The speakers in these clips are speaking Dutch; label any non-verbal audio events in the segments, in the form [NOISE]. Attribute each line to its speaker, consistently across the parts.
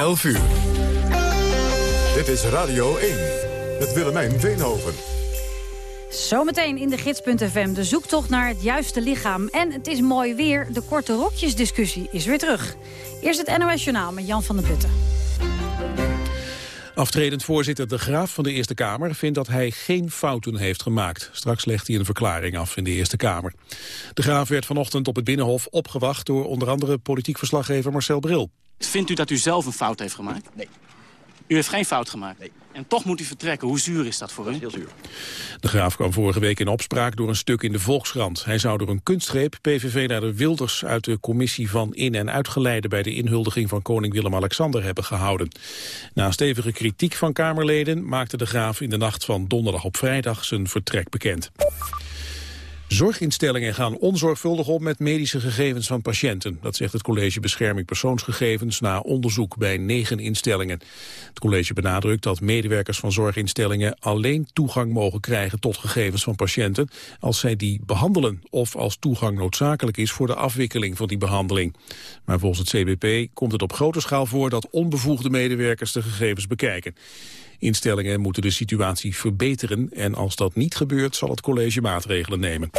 Speaker 1: 11 uur. Dit is Radio 1 met Willemijn Veenhoven.
Speaker 2: Zometeen in de gids.fm de zoektocht naar het juiste lichaam. En het is mooi weer, de korte rokjesdiscussie is weer terug. Eerst het NOS Journaal met Jan van der Putten.
Speaker 3: Aftredend voorzitter De Graaf van de Eerste Kamer vindt dat hij geen fouten heeft gemaakt. Straks legt hij een verklaring af in de Eerste Kamer. De Graaf werd vanochtend op het Binnenhof opgewacht door onder andere politiek verslaggever Marcel Bril.
Speaker 4: Vindt u dat u zelf een fout heeft gemaakt?
Speaker 5: Nee.
Speaker 4: U heeft geen fout gemaakt?
Speaker 5: Nee.
Speaker 4: En toch moet u vertrekken. Hoe zuur is dat voor u?
Speaker 5: Heel zuur.
Speaker 3: De Graaf kwam vorige week in opspraak door een stuk in de Volkskrant. Hij zou door een kunstgreep PVV-leider Wilders uit de commissie van in- en uitgeleide bij de inhuldiging van koning Willem-Alexander hebben gehouden. Na stevige kritiek van Kamerleden maakte de Graaf in de nacht van donderdag op vrijdag zijn vertrek bekend. Zorginstellingen gaan onzorgvuldig om met medische gegevens van patiënten. Dat zegt het College Bescherming Persoonsgegevens na onderzoek bij negen instellingen. Het college benadrukt dat medewerkers van zorginstellingen alleen toegang mogen krijgen tot gegevens van patiënten als zij die behandelen of als toegang noodzakelijk is voor de afwikkeling van die behandeling. Maar volgens het CBP komt het op grote schaal voor dat onbevoegde medewerkers de gegevens bekijken. Instellingen moeten de situatie verbeteren en als dat niet gebeurt zal het college maatregelen nemen.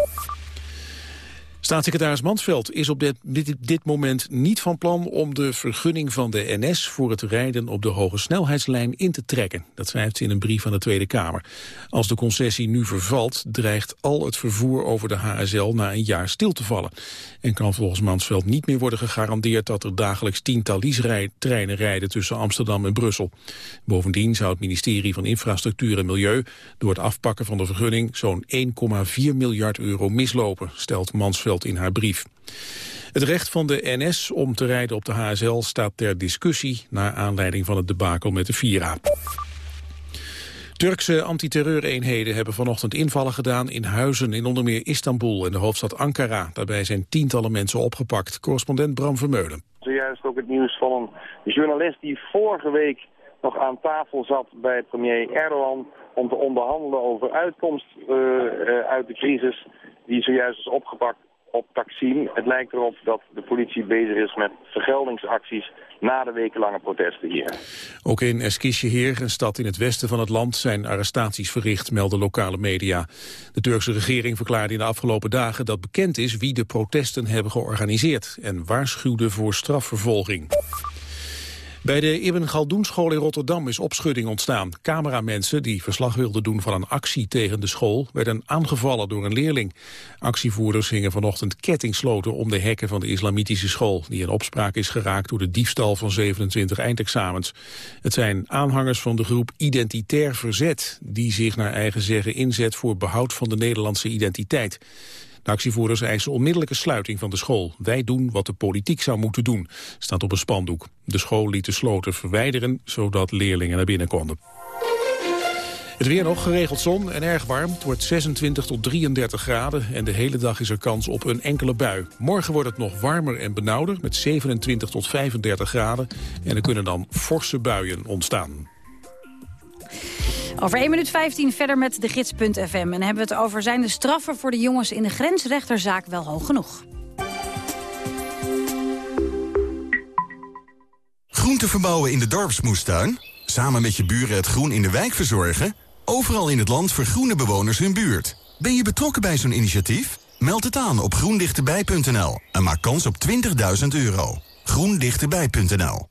Speaker 3: Staatssecretaris Mansveld is op dit, dit, moment niet van plan om de vergunning van de NS voor het rijden op de hoge snelheidslijn in te trekken. Dat schrijft ze in een brief aan de Tweede Kamer. Als de concessie nu vervalt, dreigt al het vervoer over de HSL na een jaar stil te vallen. En kan volgens Mansveld niet meer worden gegarandeerd dat er dagelijks tiental treinen rijden tussen Amsterdam en Brussel. Bovendien zou het ministerie van Infrastructuur en Milieu door het afpakken van de vergunning zo'n 1,4 miljard euro mislopen, stelt Mansveld in haar brief. Het recht van de NS om te rijden op de HSL staat ter discussie... naar aanleiding van het debakel met de Vira. Turkse antiterreureenheden hebben vanochtend invallen gedaan in huizen in onder meer Istanbul en de hoofdstad Ankara. Daarbij zijn tientallen mensen opgepakt. Correspondent Bram Vermeulen.
Speaker 6: Zojuist ook het nieuws van een journalist die vorige week nog aan tafel zat bij premier Erdogan om te onderhandelen over uitkomst uh, uh, uit de crisis die zojuist is opgepakt op Taksim. Het lijkt erop dat de politie bezig is met vergeldingsacties na de wekenlange protesten hier.
Speaker 3: Ook in Eskişehir, een stad in het westen van het land, zijn arrestaties verricht, melden lokale media. De Turkse regering verklaarde in de afgelopen dagen dat bekend is wie de protesten hebben georganiseerd en waarschuwde voor strafvervolging. Bij de Ibn Galdoen school in Rotterdam is opschudding ontstaan. Cameramensen die verslag wilden doen van een actie tegen de school... werden aangevallen door een leerling. Actievoerders hingen vanochtend kettingsloten om de hekken van de islamitische school... die in opspraak is geraakt door de diefstal van 27 eindexamens. Het zijn aanhangers van de groep Identitair Verzet... die zich naar eigen zeggen inzet voor behoud van de Nederlandse identiteit. De actievoerders eisen onmiddellijke sluiting van de school. Wij doen wat de politiek zou moeten doen, staat op een spandoek. De school liet de sloten verwijderen, zodat leerlingen naar binnen konden. Het weer nog, geregeld zon en erg warm. Het wordt 26 tot 33 graden en de hele dag is er kans op een enkele bui. Morgen wordt het nog warmer en benauwder met 27 tot 35 graden. En er kunnen dan forse buien ontstaan.
Speaker 2: Over 1 minuut 15 verder met de gids.fm. En hebben we het over zijn de straffen voor de jongens in de grensrechterzaak wel hoog genoeg.
Speaker 7: Groente verbouwen in de dorpsmoestuin? Samen met je buren het groen in de wijk verzorgen? Overal in het land vergroenen bewoners hun buurt. Ben je betrokken bij zo'n initiatief? Meld het aan op groendichterbij.nl en maak kans op 20.000 euro. groendichterbij.nl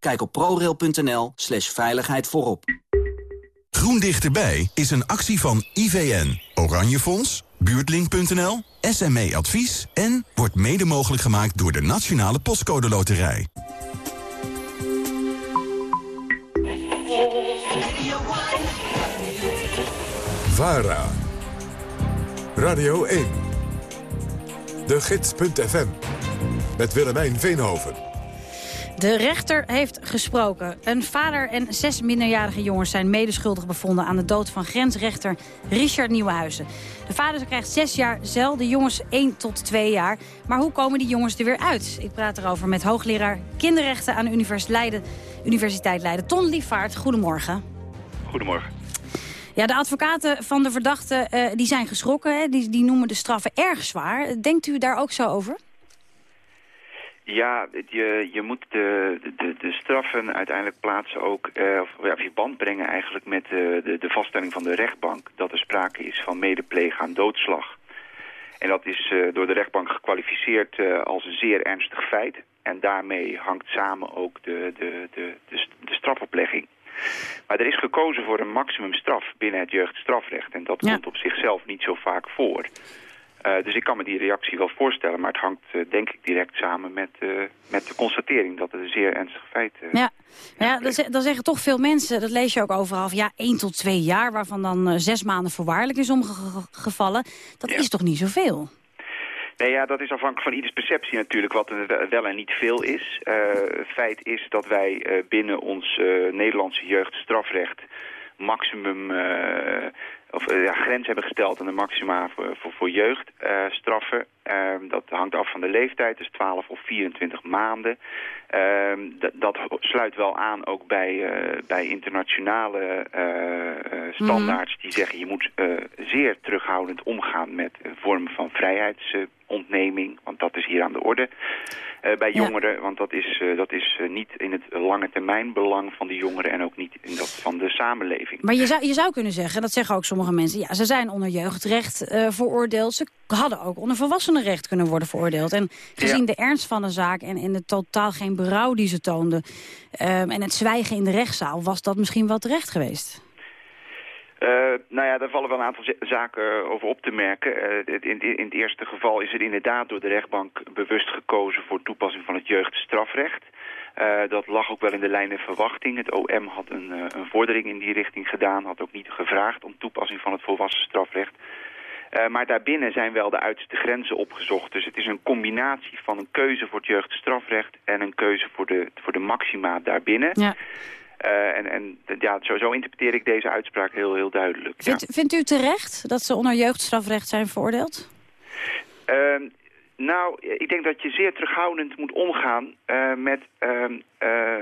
Speaker 8: Kijk op prorail.nl slash veiligheid voorop.
Speaker 7: Groen Dichterbij is een actie van IVN, Oranje Fonds, Buurtlink.nl, SME Advies... en wordt mede mogelijk gemaakt door de Nationale Postcode Loterij.
Speaker 1: VARA. Radio 1. De Gids.fm. Met Willemijn Veenhoven.
Speaker 2: De rechter heeft gesproken. Een vader en zes minderjarige jongens zijn medeschuldig bevonden... aan de dood van grensrechter Richard Nieuwenhuizen. De vader krijgt zes jaar cel, de jongens één tot twee jaar. Maar hoe komen die jongens er weer uit? Ik praat erover met hoogleraar kinderrechten aan de Universiteit Leiden, Universiteit Leiden. Ton Liefvaart, goedemorgen.
Speaker 5: Goedemorgen.
Speaker 2: Ja, de advocaten van de verdachte uh, die zijn geschrokken. Hè? Die, die noemen de straffen erg zwaar. Denkt u daar ook zo over?
Speaker 5: Ja, je, je moet de, de, de straffen uiteindelijk plaatsen ook, eh, of ja, verband brengen eigenlijk met de, de, de vaststelling van de rechtbank dat er sprake is van medeplegen aan doodslag. En dat is uh, door de rechtbank gekwalificeerd uh, als een zeer ernstig feit. En daarmee hangt samen ook de, de, de, de, de strafoplegging. Maar er is gekozen voor een maximumstraf binnen het jeugdstrafrecht. En dat ja. komt op zichzelf niet zo vaak voor. Uh, dus ik kan me die reactie wel voorstellen, maar het hangt uh, denk ik direct samen met, uh, met de constatering dat het een zeer ernstig feit is.
Speaker 2: ja, ja dan, dan, zeggen toch veel mensen, dat lees je ook overal, ja 1 tot 2 jaar, waarvan dan zes maanden voorwaardelijk is omgevallen. Dat ja. is toch niet zoveel?
Speaker 5: Nee, ja, dat is afhankelijk van ieders perceptie natuurlijk, wat er wel en niet veel is. feit is dat wij binnen ons Nederlandse jeugdstrafrecht maximum of uh, ja, grens hebben gesteld aan de maxima voor, voor, voor jeugdstraffen. Uh, dat hangt af van de leeftijd, dus 12 of 24 maanden. Ehm, dat sluit wel aan ook bij, uh, bij internationale uh, standaards mm. die zeggen je moet zeer terughoudend omgaan met vormen van vrijheidsontneming, want dat is hier aan de orde. bij jongeren, want dat is, dat is niet in het lange termijn belang van de jongeren en ook niet in dat van de samenleving.
Speaker 2: Maar je zou, je zou kunnen zeggen, dat zeggen ook sommige mensen, ja, ze zijn onder jeugdrecht veroordeeld, ze hadden ook onder volwassenenrecht kunnen worden veroordeeld. En gezien ja. de ernst van de zaak en, en de totaal geen berouw die ze toonden... Um, en het zwijgen in de rechtszaal, was dat misschien wel terecht geweest?
Speaker 5: Uh, nou ja, daar vallen wel een aantal zaken over op te merken. Uh, in, in, het eerste geval is er inderdaad door de rechtbank bewust gekozen voor toepassing van het jeugdstrafrecht. Uh, dat lag ook wel in de lijn der verwachting. Het OM had een, een vordering in die richting gedaan, had ook niet gevraagd om toepassing van het volwassen strafrecht. Uh, maar daarbinnen zijn wel de uiterste grenzen opgezocht. Dus het is een combinatie van een keuze voor het jeugdstrafrecht... en een keuze voor de, voor de maxima daarbinnen. Ja. Uh, en en ja, zo, zo, interpreteer ik deze uitspraak heel, heel duidelijk.
Speaker 2: Vindt,
Speaker 5: ja.
Speaker 2: vindt u terecht dat ze onder jeugdstrafrecht zijn veroordeeld?
Speaker 5: Uh, nou, ik denk dat je zeer terughoudend moet omgaan uh, met,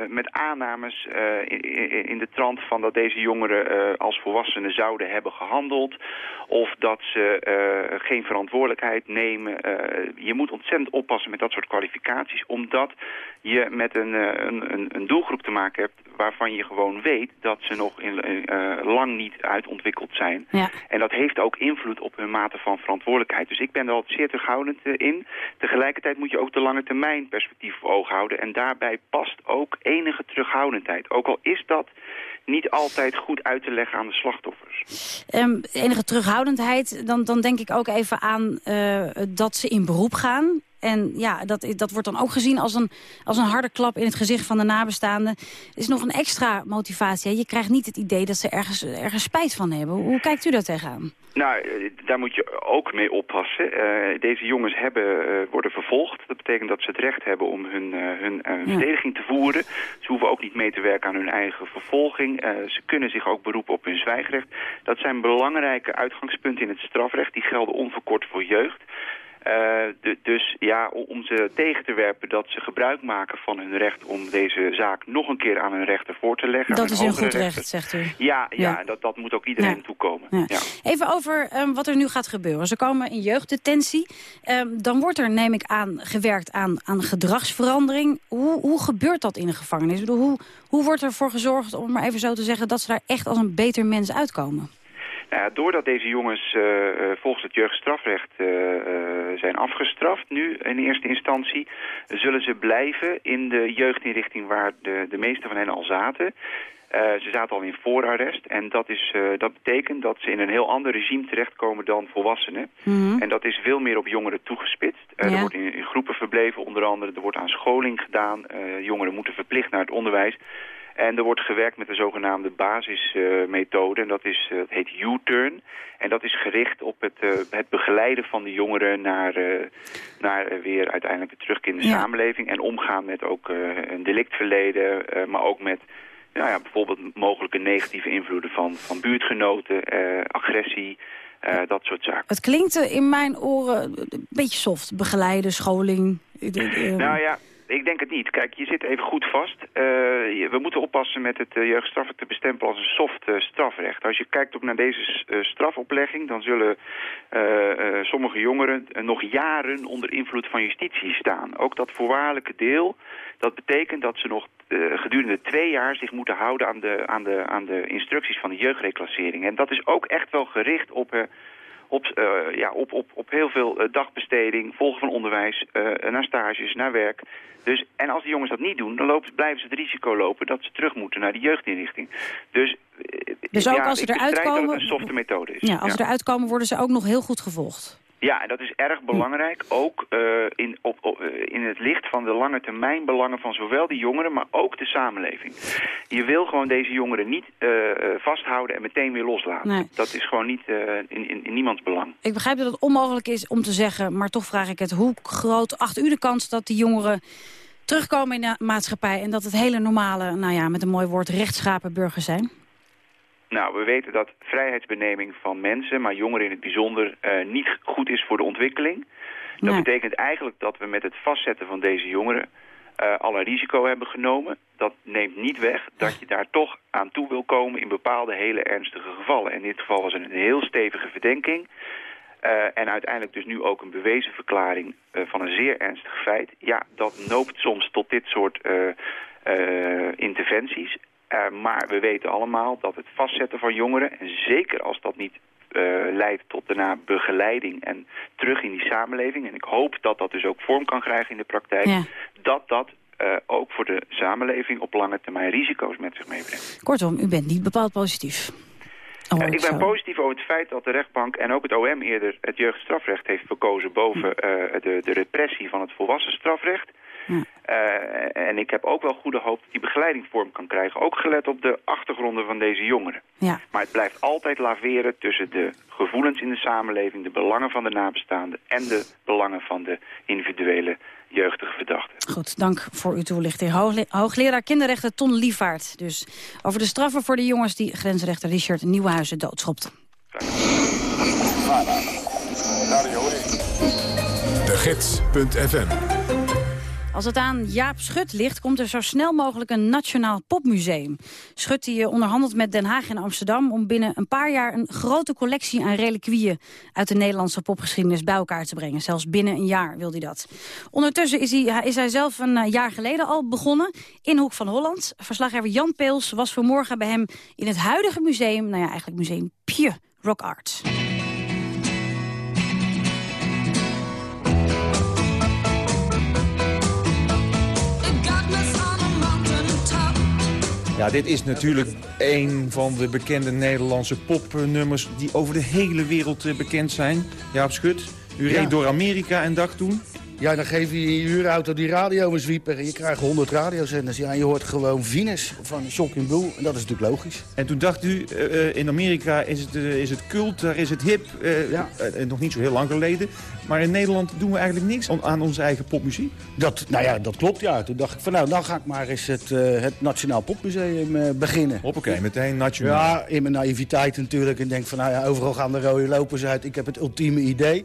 Speaker 5: met aannames in, in, de trant van dat deze jongeren als volwassenen zouden hebben gehandeld. Of dat ze geen verantwoordelijkheid nemen. je moet ontzettend oppassen met dat soort kwalificaties. Omdat je met een, een, een doelgroep te maken hebt waarvan je gewoon weet dat ze nog in, lang niet uitontwikkeld zijn.
Speaker 2: Ja.
Speaker 5: En dat heeft ook invloed op hun mate van verantwoordelijkheid. Dus ik ben er altijd zeer terughoudend in. Tegelijkertijd moet je ook de lange termijn perspectief voor ogen houden. En daarbij past ook enige terughoudendheid. Ook al is dat niet altijd goed uit te leggen aan de slachtoffers.
Speaker 2: Um, enige terughoudendheid, dan, dan denk ik ook even aan uh, dat ze in beroep gaan. En ja, dat, dat wordt dan ook gezien als een, als een harde klap in het gezicht van de nabestaanden. is nog een extra motivatie. Je krijgt niet het idee dat ze ergens, ergens spijt van hebben. Hoe kijkt u daar tegenaan?
Speaker 5: Nou, daar moet je ook mee oppassen. Uh, deze jongens hebben, uh, worden vervolgd. Dat betekent dat ze het recht hebben om hun, uh, hun ja. verdediging te voeren. Ze hoeven ook niet mee te werken aan hun eigen vervolging. ze kunnen zich ook beroepen op hun zwijgrecht. Dat zijn belangrijke uitgangspunten in het strafrecht. Die gelden onverkort voor jeugd. De, dus ja, om ze tegen te werpen dat ze gebruik maken van hun recht om deze zaak nog een keer aan hun rechter voor te leggen.
Speaker 2: Dat is een goed
Speaker 5: rechter.
Speaker 2: recht, zegt u.
Speaker 5: Ja, ja, ja. Dat, dat moet ook iedereen
Speaker 2: ja.
Speaker 5: toekomen.
Speaker 2: Ja. Even over um, wat er nu gaat gebeuren. Ze komen in jeugddetentie. Um, dan wordt er, neem ik aan, gewerkt aan, aan gedragsverandering. Hoe, hoe gebeurt dat in een gevangenis? Ik bedoel, hoe, hoe wordt ervoor gezorgd, om maar even zo te zeggen, dat ze daar echt als een beter mens uitkomen?
Speaker 5: Nou ja, doordat deze jongens uh, volgens het jeugdstrafrecht uh, zijn afgestraft nu in eerste instantie, zullen ze blijven in de jeugdinrichting waar de, de meeste van hen al zaten. Uh, ze zaten al in voorarrest en dat, is, uh, dat betekent dat ze in een heel ander regime terechtkomen dan volwassenen.
Speaker 2: Mm -hmm.
Speaker 5: En dat is veel meer op jongeren toegespitst. Uh, ja. Er wordt in, in, groepen verbleven onder andere, er wordt aan scholing gedaan. jongeren moeten verplicht naar het onderwijs. En er wordt gewerkt met de zogenaamde basismethode. en dat, is, dat heet U-turn. En dat is gericht op het, het begeleiden van de jongeren naar, naar weer uiteindelijk de terugkeer in de samenleving. En omgaan met ook een delictverleden, maar ook met nou ja, bijvoorbeeld mogelijke negatieve invloeden van, van buurtgenoten, agressie... Dat soort zaken.
Speaker 2: Het klinkt in mijn oren een beetje soft. Begeleiden, scholing.
Speaker 5: Nou ja, ik denk het niet. Kijk, je zit even goed vast. Uh, we moeten oppassen met het uh, te bestempelen als een soft uh, strafrecht. Als je kijkt ook naar deze strafoplegging, dan zullen sommige jongeren nog jaren onder invloed van justitie staan. Ook dat voorwaardelijke deel, dat betekent dat ze nog gedurende twee jaar zich moeten houden aan de, aan, de, aan de instructies van de jeugdreclassering. En dat is ook echt wel gericht op op, uh, ja, op, op, op heel veel uh, dagbesteding, volgen van onderwijs, uh, naar stages, naar werk. Dus, en als die jongens dat niet doen, dan lopen, blijven ze het risico lopen dat ze terug moeten naar die jeugdinrichting. Dus,
Speaker 2: dus ook als ze eruit komen... dat
Speaker 5: het een softe methode is.
Speaker 2: Ja, als ze eruit komen worden ze ook nog heel goed gevolgd.
Speaker 5: Ja, en dat is erg belangrijk, ook uh, in, op, op, in het licht van de lange termijn belangen van zowel die jongeren, maar ook de samenleving. Je wil gewoon deze jongeren niet uh, vasthouden en meteen weer loslaten. Nee. Dat is gewoon niet uh, in, in, in, niemands belang.
Speaker 2: Ik begrijp dat het onmogelijk is om te zeggen, maar toch vraag ik het, hoe groot acht u de kans dat die jongeren terugkomen in de maatschappij en dat het hele normale, nou ja, met een mooi woord, rechtschapen burgers zijn?
Speaker 5: Nou, we weten dat vrijheidsbeneming van mensen, maar jongeren in het bijzonder, uh, niet goed is voor de ontwikkeling. Dat nee. betekent eigenlijk dat we met het vastzetten van deze jongeren uh, al een risico hebben genomen. Dat neemt niet weg dat je daar toch aan toe wil komen in bepaalde hele ernstige gevallen. In dit geval was het een heel stevige verdenking. Uh, en uiteindelijk dus nu ook een bewezen verklaring uh, van een zeer ernstig feit. Ja, dat noopt soms tot dit soort interventies. Uh, maar we weten allemaal dat het vastzetten van jongeren... en zeker als dat niet uh, leidt tot daarna begeleiding en terug in die samenleving... en ik hoop dat dat dus ook vorm kan krijgen in de praktijk... Ja. dat dat uh, ook voor de samenleving op lange termijn risico's met zich meebrengt.
Speaker 2: Kortom, u bent niet bepaald positief.
Speaker 5: Oh, ik ben zo. positief over het feit dat de rechtbank en ook het OM eerder het jeugdstrafrecht heeft verkozen boven uh, de, de repressie van het volwassen strafrecht. Uh, en ik heb ook wel goede hoop dat die begeleiding vorm kan krijgen. Ook gelet op de achtergronden van deze jongeren.
Speaker 2: Ja.
Speaker 5: Maar het blijft altijd laveren tussen de gevoelens in de samenleving... de belangen van de nabestaanden en de belangen van de individuele jeugdige verdachten.
Speaker 2: Goed, dank voor uw toelichting. Hoogleraar kinderrechten Ton Lievaart. Dus over de straffen voor de jongens die grensrechter Richard Nieuwenhuizen doodschopt.
Speaker 1: De Gids.fm
Speaker 2: als het aan Jaap Schut ligt, komt er zo snel mogelijk een nationaal popmuseum. Schut die eh, onderhandelt met Den Haag en Amsterdam... om binnen een paar jaar een grote collectie aan reliquieën... uit de Nederlandse popgeschiedenis bij elkaar te brengen. Zelfs binnen een jaar wil hij dat. Ondertussen is hij, is hij zelf een eh, jaar geleden al begonnen in Hoek van Holland. Verslaggever Jan Peels was vanmorgen bij hem in het huidige museum... nou ja, eigenlijk museum Pje Rock Art.
Speaker 9: Dit is natuurlijk een van de bekende Nederlandse popnummers... die over de hele wereld eh, bekend zijn. Jaap Schut, u reed door Amerika en dag toen?
Speaker 10: Ja, dan geef je je huurauto die radio een zwieper. En je krijgt 100 radiozenders. Ja, en je hoort gewoon Venus van Shocking Blue. En dat is natuurlijk logisch.
Speaker 9: En toen dacht u, uh, in Amerika is het, uh, is het cult, daar is het hip. Uh, ja. nog niet zo heel lang geleden. Maar in Nederland doen we eigenlijk niks aan onze eigen popmuziek.
Speaker 10: Dat, nou ja, dat klopt, ja. Toen dacht ik van nou, dan ga ik maar eens het, het Nationaal Popmuseum beginnen.
Speaker 9: Hoppakee, meteen nationaal.
Speaker 10: Ja, in mijn naïviteit natuurlijk. En denk van nou ja, overal gaan de rode lopers uit. Ik heb het ultieme idee.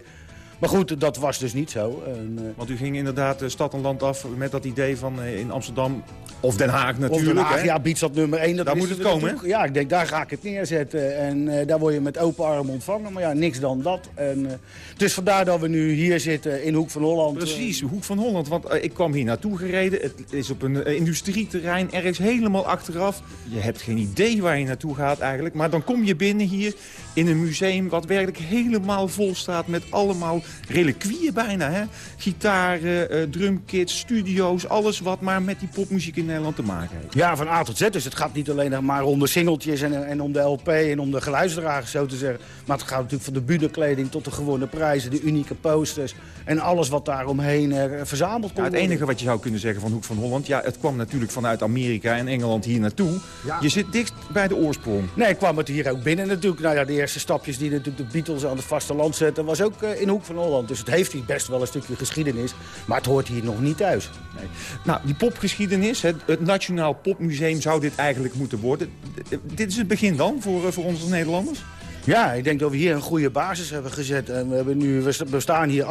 Speaker 10: Maar goed, dat was dus niet zo. En, uh...
Speaker 9: Want u ging inderdaad stad en land af met dat idee van uh, in Amsterdam of Den Haag natuurlijk. Of
Speaker 10: Den Haag,
Speaker 9: hè?
Speaker 10: ja, dat nummer 1. Dat
Speaker 9: daar moet het komen, hè?
Speaker 10: Ja, ik denk, daar ga ik het neerzetten. En uh, daar word je met open armen ontvangen. Maar ja, niks dan dat. En, dus vandaar dat we nu hier zitten in Hoek van Holland.
Speaker 9: Precies, Hoek van Holland. Want ik kwam hier naartoe gereden. Het is op een industrieterrein, ergens helemaal achteraf. Je hebt geen idee waar je naartoe gaat eigenlijk. Maar dan kom je binnen hier in een museum wat werkelijk helemaal vol staat met allemaal reliquieën bijna. Hè? Gitaren, drumkits, studio's, alles wat maar met die popmuziek in Nederland te maken heeft.
Speaker 10: Ja, van A tot Z. Dus het gaat niet alleen maar om de singeltjes en, en om de LP en om de geluidsdragers, zo te zeggen. Maar het gaat natuurlijk van de budekleding tot de gewone prijzen, de unieke posters en alles wat daar omheen uh, verzameld
Speaker 9: komt. Ja, het enige wat je zou kunnen zeggen van Hoek van Holland, ja, het kwam natuurlijk vanuit Amerika en Engeland hier naartoe. Ja. Je zit dicht bij de oorsprong.
Speaker 10: Nee, ik kwam het hier ook binnen natuurlijk. Nou ja, de eerste stapjes die natuurlijk de Beatles aan het vasteland zetten, was ook uh, in Hoek van Holland. Dus het heeft hier best wel een stukje geschiedenis, maar het hoort hier nog niet thuis.
Speaker 9: Nee. Nou, die popgeschiedenis, het, het Nationaal Popmuseum zou dit eigenlijk moeten worden. Dit is het begin dan voor, voor ons als Nederlanders?
Speaker 10: Ja, ik denk dat we hier een goede basis hebben gezet. En we, hebben nu, we staan hier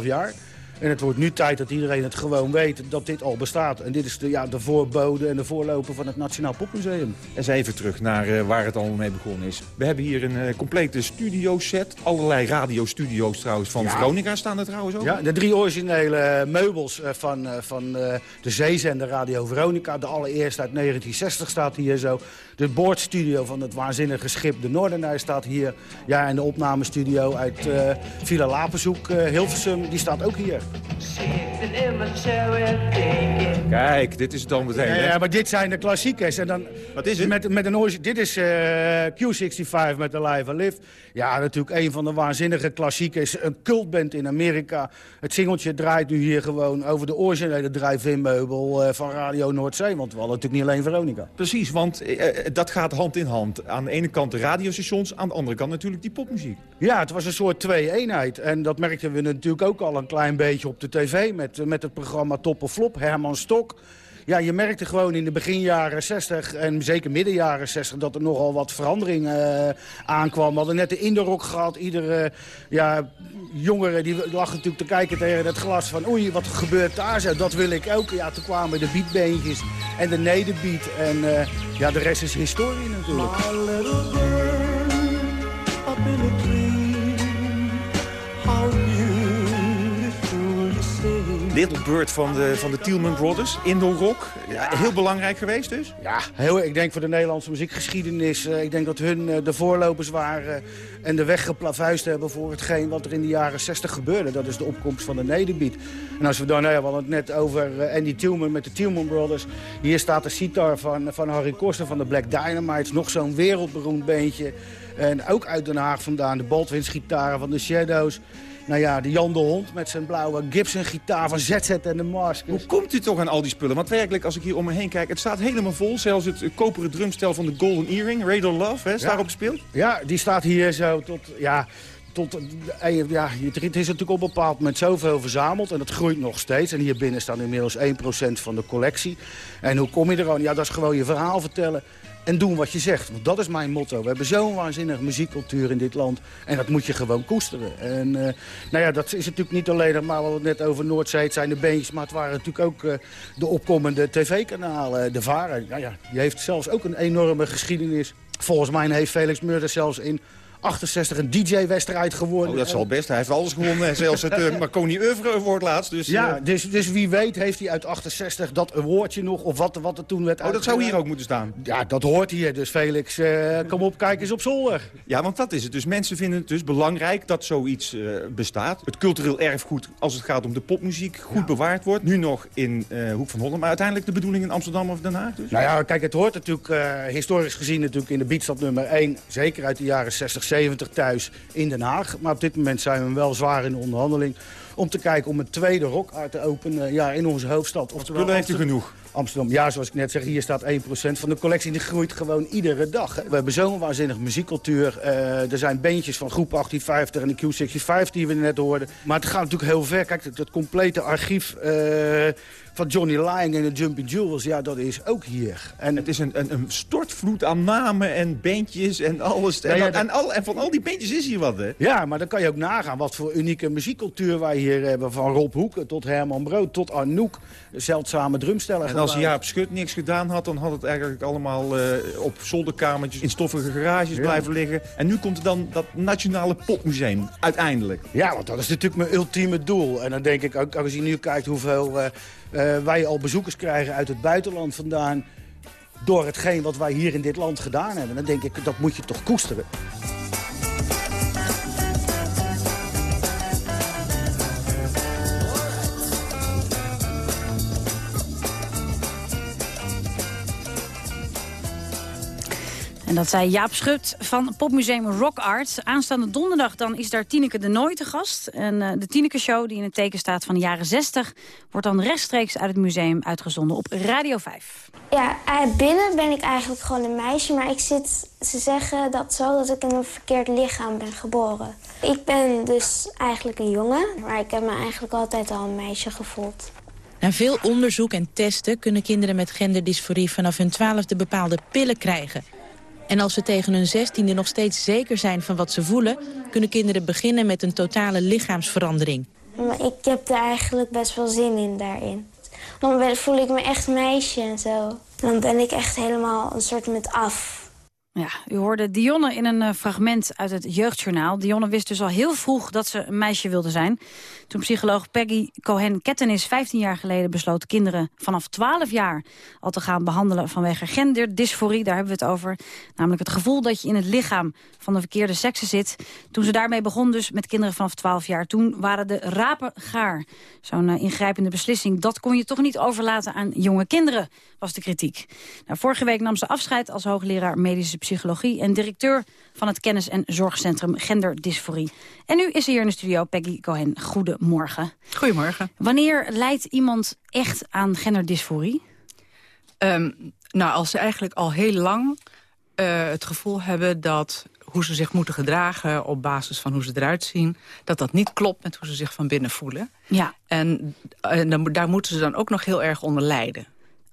Speaker 10: 8,5 jaar. En het wordt nu tijd dat iedereen het gewoon weet dat dit al bestaat. En dit is de, ja, de voorbode en de voorloper van het Nationaal Popmuseum.
Speaker 9: Eens even terug naar uh, waar het allemaal mee begonnen is. We hebben hier een uh, complete studioset. Allerlei radiostudio's trouwens van ja. Veronica staan er trouwens ook.
Speaker 10: Ja, de drie originele meubels uh, van, van de zeezender Radio Veronica. De allereerste uit 1960 staat hier zo. De boordstudio van het waanzinnige schip De Noordenaar staat hier. Ja, en de opnamestudio uit Villa Lapenzoek, Hilversum, die staat ook hier.
Speaker 9: Kijk, dit is het dan meteen.
Speaker 10: Ja, ja, maar dit zijn de klassiekers. En dan,
Speaker 9: Wat is het?
Speaker 10: Met, met een, dit is uh, Q65 met de Live Live. Ja, natuurlijk een van de waanzinnige klassiekers. Een cultband in Amerika. Het singeltje draait nu hier gewoon over de originele drive-in meubel van Radio Noordzee. Want we hadden natuurlijk niet alleen Veronica.
Speaker 9: Precies, want dat gaat hand in hand. Aan de ene kant de radiostations, aan de andere kant natuurlijk die popmuziek.
Speaker 10: Ja, het was een soort twee-eenheid. En dat merkten we natuurlijk ook al een klein beetje op de tv met, met het programma Top of Flop. Herman Stok. Ja, je merkte gewoon in de begin jaren 60 en zeker midden jaren 60 dat er nogal wat verandering uh, aankwam. We hadden net de indoorrock gehad. Iedere ja, jongere die lag natuurlijk te kijken tegen het glas van oei, wat gebeurt daar zo? Dat wil ik ook. Ja, toen kwamen de beatbeentjes en de nederbeat. En uh, ja, de rest is historie natuurlijk. Little
Speaker 9: Bird van de, van de Tielman Brothers, Indoor Rock. Ja. Heel belangrijk geweest dus?
Speaker 10: Ja, heel, ik denk voor de Nederlandse muziekgeschiedenis. Uh, ik denk dat hun uh, de voorlopers waren en de weg geplavuist hebben voor hetgeen wat er in de jaren 60 gebeurde. Dat is de opkomst van de nederbeat. En als we dan, nou ja, we hadden het net over Andy Tielman met de Tielman Brothers. Hier staat de sitar van, van Harry Koster van de Black Dynamites. Nog zo'n wereldberoemd beentje. En ook uit Den Haag vandaan, de Baldwins gitaren van de Shadows. Nou ja, de Jan de Hond met zijn blauwe Gibson-gitaar van ZZ en de Mask.
Speaker 9: Hoe komt u toch aan al die spullen? Want werkelijk, als ik hier om me heen kijk, het staat helemaal vol. Zelfs het koperen drumstel van de Golden Earring, Radar Love, hè, is ja. daarop gespeeld?
Speaker 10: Ja, die staat hier zo tot... Ja, tot, ja, het is natuurlijk op een bepaald moment zoveel verzameld. En dat groeit nog steeds. En hier binnen staan inmiddels 1% van de collectie. En hoe kom je er aan? Ja, dat is gewoon je verhaal vertellen en doen wat je zegt. Want dat is mijn motto. We hebben zo'n waanzinnige muziekcultuur in dit land. En dat moet je gewoon koesteren. En uh, nou ja, dat is natuurlijk niet alleen maar wat we net over Noordzee. Het zijn de beentjes, maar het waren natuurlijk ook uh, de opkomende tv-kanalen. De Varen, nou ja, die heeft zelfs ook een enorme geschiedenis. Volgens mij heeft Felix Murder zelfs in 68 een DJ-wedstrijd geworden.
Speaker 9: Oh, dat zal best. Hij heeft alles gewonnen. zelfs het [LAUGHS] uh, Marconi Oeuvre Award laatst. Dus,
Speaker 10: ja, dus, dus wie weet heeft hij uit 68 dat awardje nog. Of wat, wat er toen werd
Speaker 9: Oh, dat zou hier ook moeten staan.
Speaker 10: Ja, dat hoort hier. Dus Felix, uh, kom op, kijk eens op zolder.
Speaker 9: Ja, want dat is het. Dus mensen vinden het dus belangrijk dat zoiets bestaat. Het cultureel erfgoed, als het gaat om de popmuziek, goed ja. bewaard wordt. Nu nog in Hoek van Holland. Maar uiteindelijk de bedoeling in Amsterdam of Den Haag dus?
Speaker 10: Nou ja, kijk, het hoort natuurlijk historisch gezien natuurlijk in de beatstad nummer 1. Zeker uit de jaren 60, 70 thuis in Den Haag. Maar op dit moment zijn we wel zwaar in de onderhandeling... om te kijken om een tweede rock te openen ja, in onze hoofdstad.
Speaker 9: Oftewel, heeft u genoeg?
Speaker 10: Amsterdam, ja, zoals ik net zeg, hier staat 1% van de collectie. Die groeit gewoon iedere dag. We hebben zo'n waanzinnig muziekcultuur. Uh, er zijn beentjes van groep 1850 en de Q65 die we net hoorden. Maar het gaat natuurlijk heel ver. Kijk, het, complete archief... Uh, van Johnny Lying en de Jumping Jewels, ja, dat is ook hier.
Speaker 9: En het is een, een, een stortvloed aan namen en bandjes en alles. En, ja, ja, en, al, en van al die bandjes is hier wat, hè?
Speaker 10: Ja, maar dan kan je ook nagaan wat voor unieke muziekcultuur wij hier hebben. Van Rob Hoeken tot Herman Brood tot Anouk. Zeldzame drumstellen.
Speaker 9: En als Jaap Schut niks gedaan had, dan had het eigenlijk allemaal uh, op zolderkamertjes in stoffige garages ja. blijven liggen. En nu komt er dan dat Nationale Popmuseum, uiteindelijk.
Speaker 10: Ja, want dat is natuurlijk mijn ultieme doel. En dan denk ik ook, als je nu kijkt hoeveel... Uh, uh, wij al bezoekers krijgen uit het buitenland vandaan... door hetgeen wat wij hier in dit land gedaan hebben. Dan denk ik, dat moet je toch koesteren.
Speaker 2: En dat zei Jaap Schut van Popmuseum Rock Art. Aanstaande donderdag dan is daar Tineke de Nooit te gast. En uh, de Tineke Show, die in het teken staat van de jaren 60... wordt dan rechtstreeks uit het museum uitgezonden op Radio 5.
Speaker 11: Ja, eh, binnen ben ik eigenlijk gewoon een meisje. Maar ik zit, ze zeggen dat zo dat ik in een verkeerd lichaam ben geboren. Ik ben dus eigenlijk een jongen. Maar ik heb me eigenlijk altijd al een meisje gevoeld.
Speaker 12: Na veel onderzoek en testen kunnen kinderen met genderdysforie vanaf hun twaalfde bepaalde pillen krijgen. En als ze tegen hun zestiende nog steeds zeker zijn van wat ze voelen... kunnen kinderen beginnen met een totale lichaamsverandering.
Speaker 11: Maar ik heb er eigenlijk best wel zin in daarin. Dan voel ik me echt meisje en zo. Dan ben ik echt helemaal een soort met af.
Speaker 2: Ja, u hoorde Dionne in een uh, fragment uit het jeugdjournaal. Dionne wist dus al heel vroeg dat ze een meisje wilde zijn. Toen psycholoog Peggy Cohen-Kettenis 15 jaar geleden besloot kinderen vanaf 12 jaar al te gaan behandelen vanwege genderdysforie. Daar hebben we het over. Namelijk het gevoel dat je in het lichaam van de verkeerde seksen zit. Toen ze daarmee begon dus met kinderen vanaf 12 jaar, toen waren de rapen gaar. Zo'n uh, ingrijpende beslissing, dat kon je toch niet overlaten aan jonge kinderen, was de kritiek. Nou, vorige week nam ze afscheid als hoogleraar medische psychologie... en directeur van het kennis- en zorgcentrum Genderdysforie. En nu is hier in de studio Peggy Cohen. Goedemorgen.
Speaker 13: Goedemorgen.
Speaker 2: Wanneer leidt iemand echt aan genderdysforie?
Speaker 13: Um, nou, als ze eigenlijk al heel lang uh, het gevoel hebben dat hoe ze zich moeten gedragen op basis van hoe ze eruit zien... dat dat niet klopt met hoe ze zich van binnen voelen.
Speaker 2: Ja.
Speaker 13: En, en dan, daar moeten ze dan ook nog heel erg onder lijden.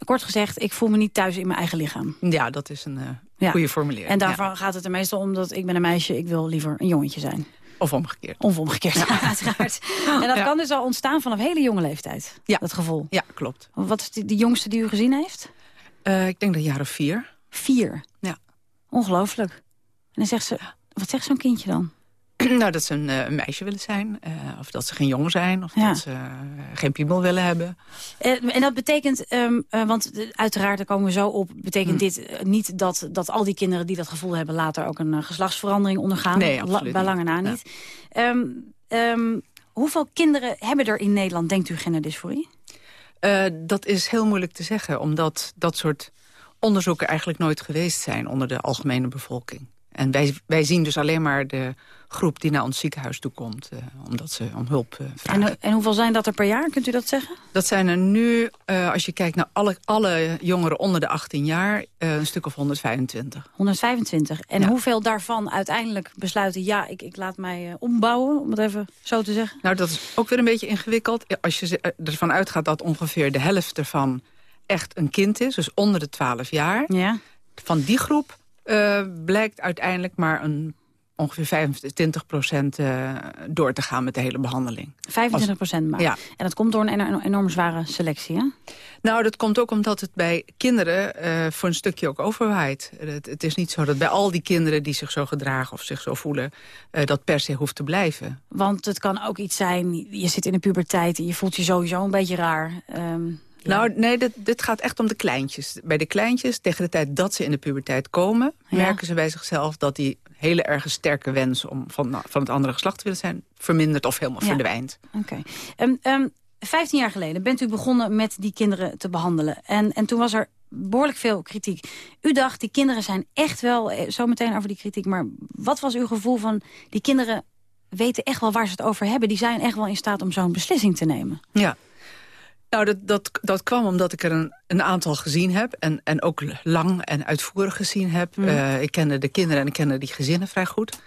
Speaker 2: Kort gezegd, ik voel me niet thuis in mijn eigen lichaam.
Speaker 13: Ja, dat is een uh, goede formulering.
Speaker 2: En daarvan gaat het er meestal om dat ik ben een meisje... ik wil liever een jongetje zijn.
Speaker 13: Of omgekeerd.
Speaker 2: Of omgekeerd, ja. [LAUGHS] uiteraard. En dat kan dus al ontstaan vanaf hele jonge leeftijd,
Speaker 13: ja.
Speaker 2: dat gevoel.
Speaker 13: Ja, klopt.
Speaker 2: Wat is die, de jongste die u gezien heeft?
Speaker 13: Uh, ik denk de jaren vier.
Speaker 2: Vier?
Speaker 13: Ja.
Speaker 2: Ongelooflijk. En dan zegt ze, wat zegt zo'n kindje dan? [CLEARS THROAT]
Speaker 13: nou, dat ze een, uh, een meisje willen zijn. Uh, of dat ze geen jongen zijn. Of ja. dat ze uh, geen piemel willen hebben.
Speaker 2: en dat betekent, um, want uiteraard, daar komen we zo op... betekent hmm. dit niet dat, dat al die kinderen die dat gevoel hebben... later ook een geslachtsverandering ondergaan?
Speaker 13: Nee, absoluut
Speaker 2: Bij lange na niet. Ja. Um, um, hoeveel kinderen hebben er in Nederland, denkt u, genderdysforie?
Speaker 13: dat is heel moeilijk te zeggen. Omdat dat soort onderzoeken eigenlijk nooit geweest zijn... onder de algemene bevolking. En wij, wij zien dus alleen maar de groep die naar ons ziekenhuis toe komt. Uh, omdat ze om hulp uh, vragen.
Speaker 2: En, en, hoeveel zijn dat er per jaar? Kunt u dat zeggen?
Speaker 13: Dat zijn er nu, uh, als je kijkt naar alle, alle jongeren onder de 18 jaar... een stuk of 125.
Speaker 2: 125. En ja. hoeveel daarvan uiteindelijk besluiten... ja, ik, ik laat mij ombouwen, om het even zo te zeggen?
Speaker 13: Nou, dat is ook weer een beetje ingewikkeld. Als je ervan uitgaat dat ongeveer de helft ervan echt een kind is... dus onder de 12 jaar...
Speaker 2: Ja.
Speaker 13: van die groep blijkt uiteindelijk maar een ongeveer 25 procent uh, door te gaan met de hele behandeling.
Speaker 2: 25 procent maar?
Speaker 13: Ja.
Speaker 2: En dat komt door een enorm zware selectie, hè?
Speaker 13: Nou, dat komt ook omdat het bij kinderen uh, voor een stukje ook overwaait. Het, het, is niet zo dat bij al die kinderen die zich zo gedragen of zich zo voelen... Uh, dat per se hoeft te blijven.
Speaker 2: Want het kan ook iets zijn, je zit in de puberteit... en je voelt je sowieso een beetje raar... Um,
Speaker 13: ja. Nou, nee, dit, dit, gaat echt om de kleintjes. Bij de kleintjes, tegen de tijd dat ze in de puberteit komen... Ja. merken ze bij zichzelf dat die hele erg sterke wens... om van, van het andere geslacht te willen zijn... vermindert of helemaal ja. verdwijnt.
Speaker 2: Oké. Okay. Um, um, 15 jaar geleden bent u begonnen met die kinderen te behandelen. En, en toen was er behoorlijk veel kritiek. U dacht, die kinderen zijn echt wel... Eh, zo meteen over die kritiek, maar wat was uw gevoel van... die kinderen weten echt wel waar ze het over hebben. Die zijn echt wel in staat om zo'n beslissing te nemen.
Speaker 13: Ja. Nou, dat, dat, dat kwam omdat ik er een, een aantal gezien heb. En, en ook lang en uitvoerig gezien heb. Mm. Uh, ik kende de kinderen en ik kende die gezinnen vrij goed.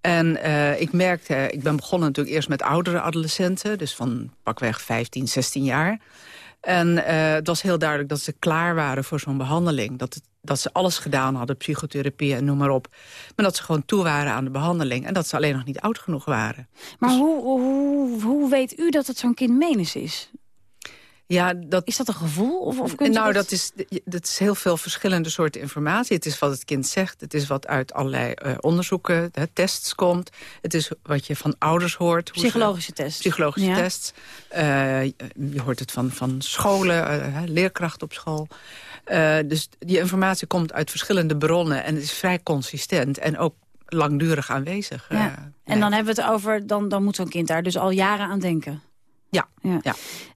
Speaker 13: En uh, ik merkte, ik ben begonnen natuurlijk eerst met oudere adolescenten. Dus van pakweg 15, 16 jaar. En uh, het was heel duidelijk dat ze klaar waren voor zo'n behandeling. Dat, het, dat ze alles gedaan hadden, psychotherapie en noem maar op. Maar dat ze gewoon toe waren aan de behandeling. En dat ze alleen nog niet oud genoeg waren.
Speaker 2: Maar dus... hoe, hoe, hoe weet u dat het zo'n kind menens is?
Speaker 13: Ja, dat,
Speaker 2: is dat een gevoel? Of, of
Speaker 13: nou,
Speaker 2: dat...
Speaker 13: Dat, is, dat is heel veel verschillende soorten informatie. Het is wat het kind zegt. Het is wat uit allerlei uh, onderzoeken, hè, tests komt. Het is wat je van ouders hoort.
Speaker 2: Psychologische
Speaker 13: ze,
Speaker 2: tests.
Speaker 13: Psychologische
Speaker 2: ja.
Speaker 13: tests. Uh, je hoort het van, van scholen, uh, leerkrachten op school. dus die informatie komt uit verschillende bronnen en het is vrij consistent. En ook langdurig aanwezig.
Speaker 2: Ja. en dan hebben we het over, dan, dan moet zo'n kind daar dus al jaren aan denken.
Speaker 13: Ja, ja. ja.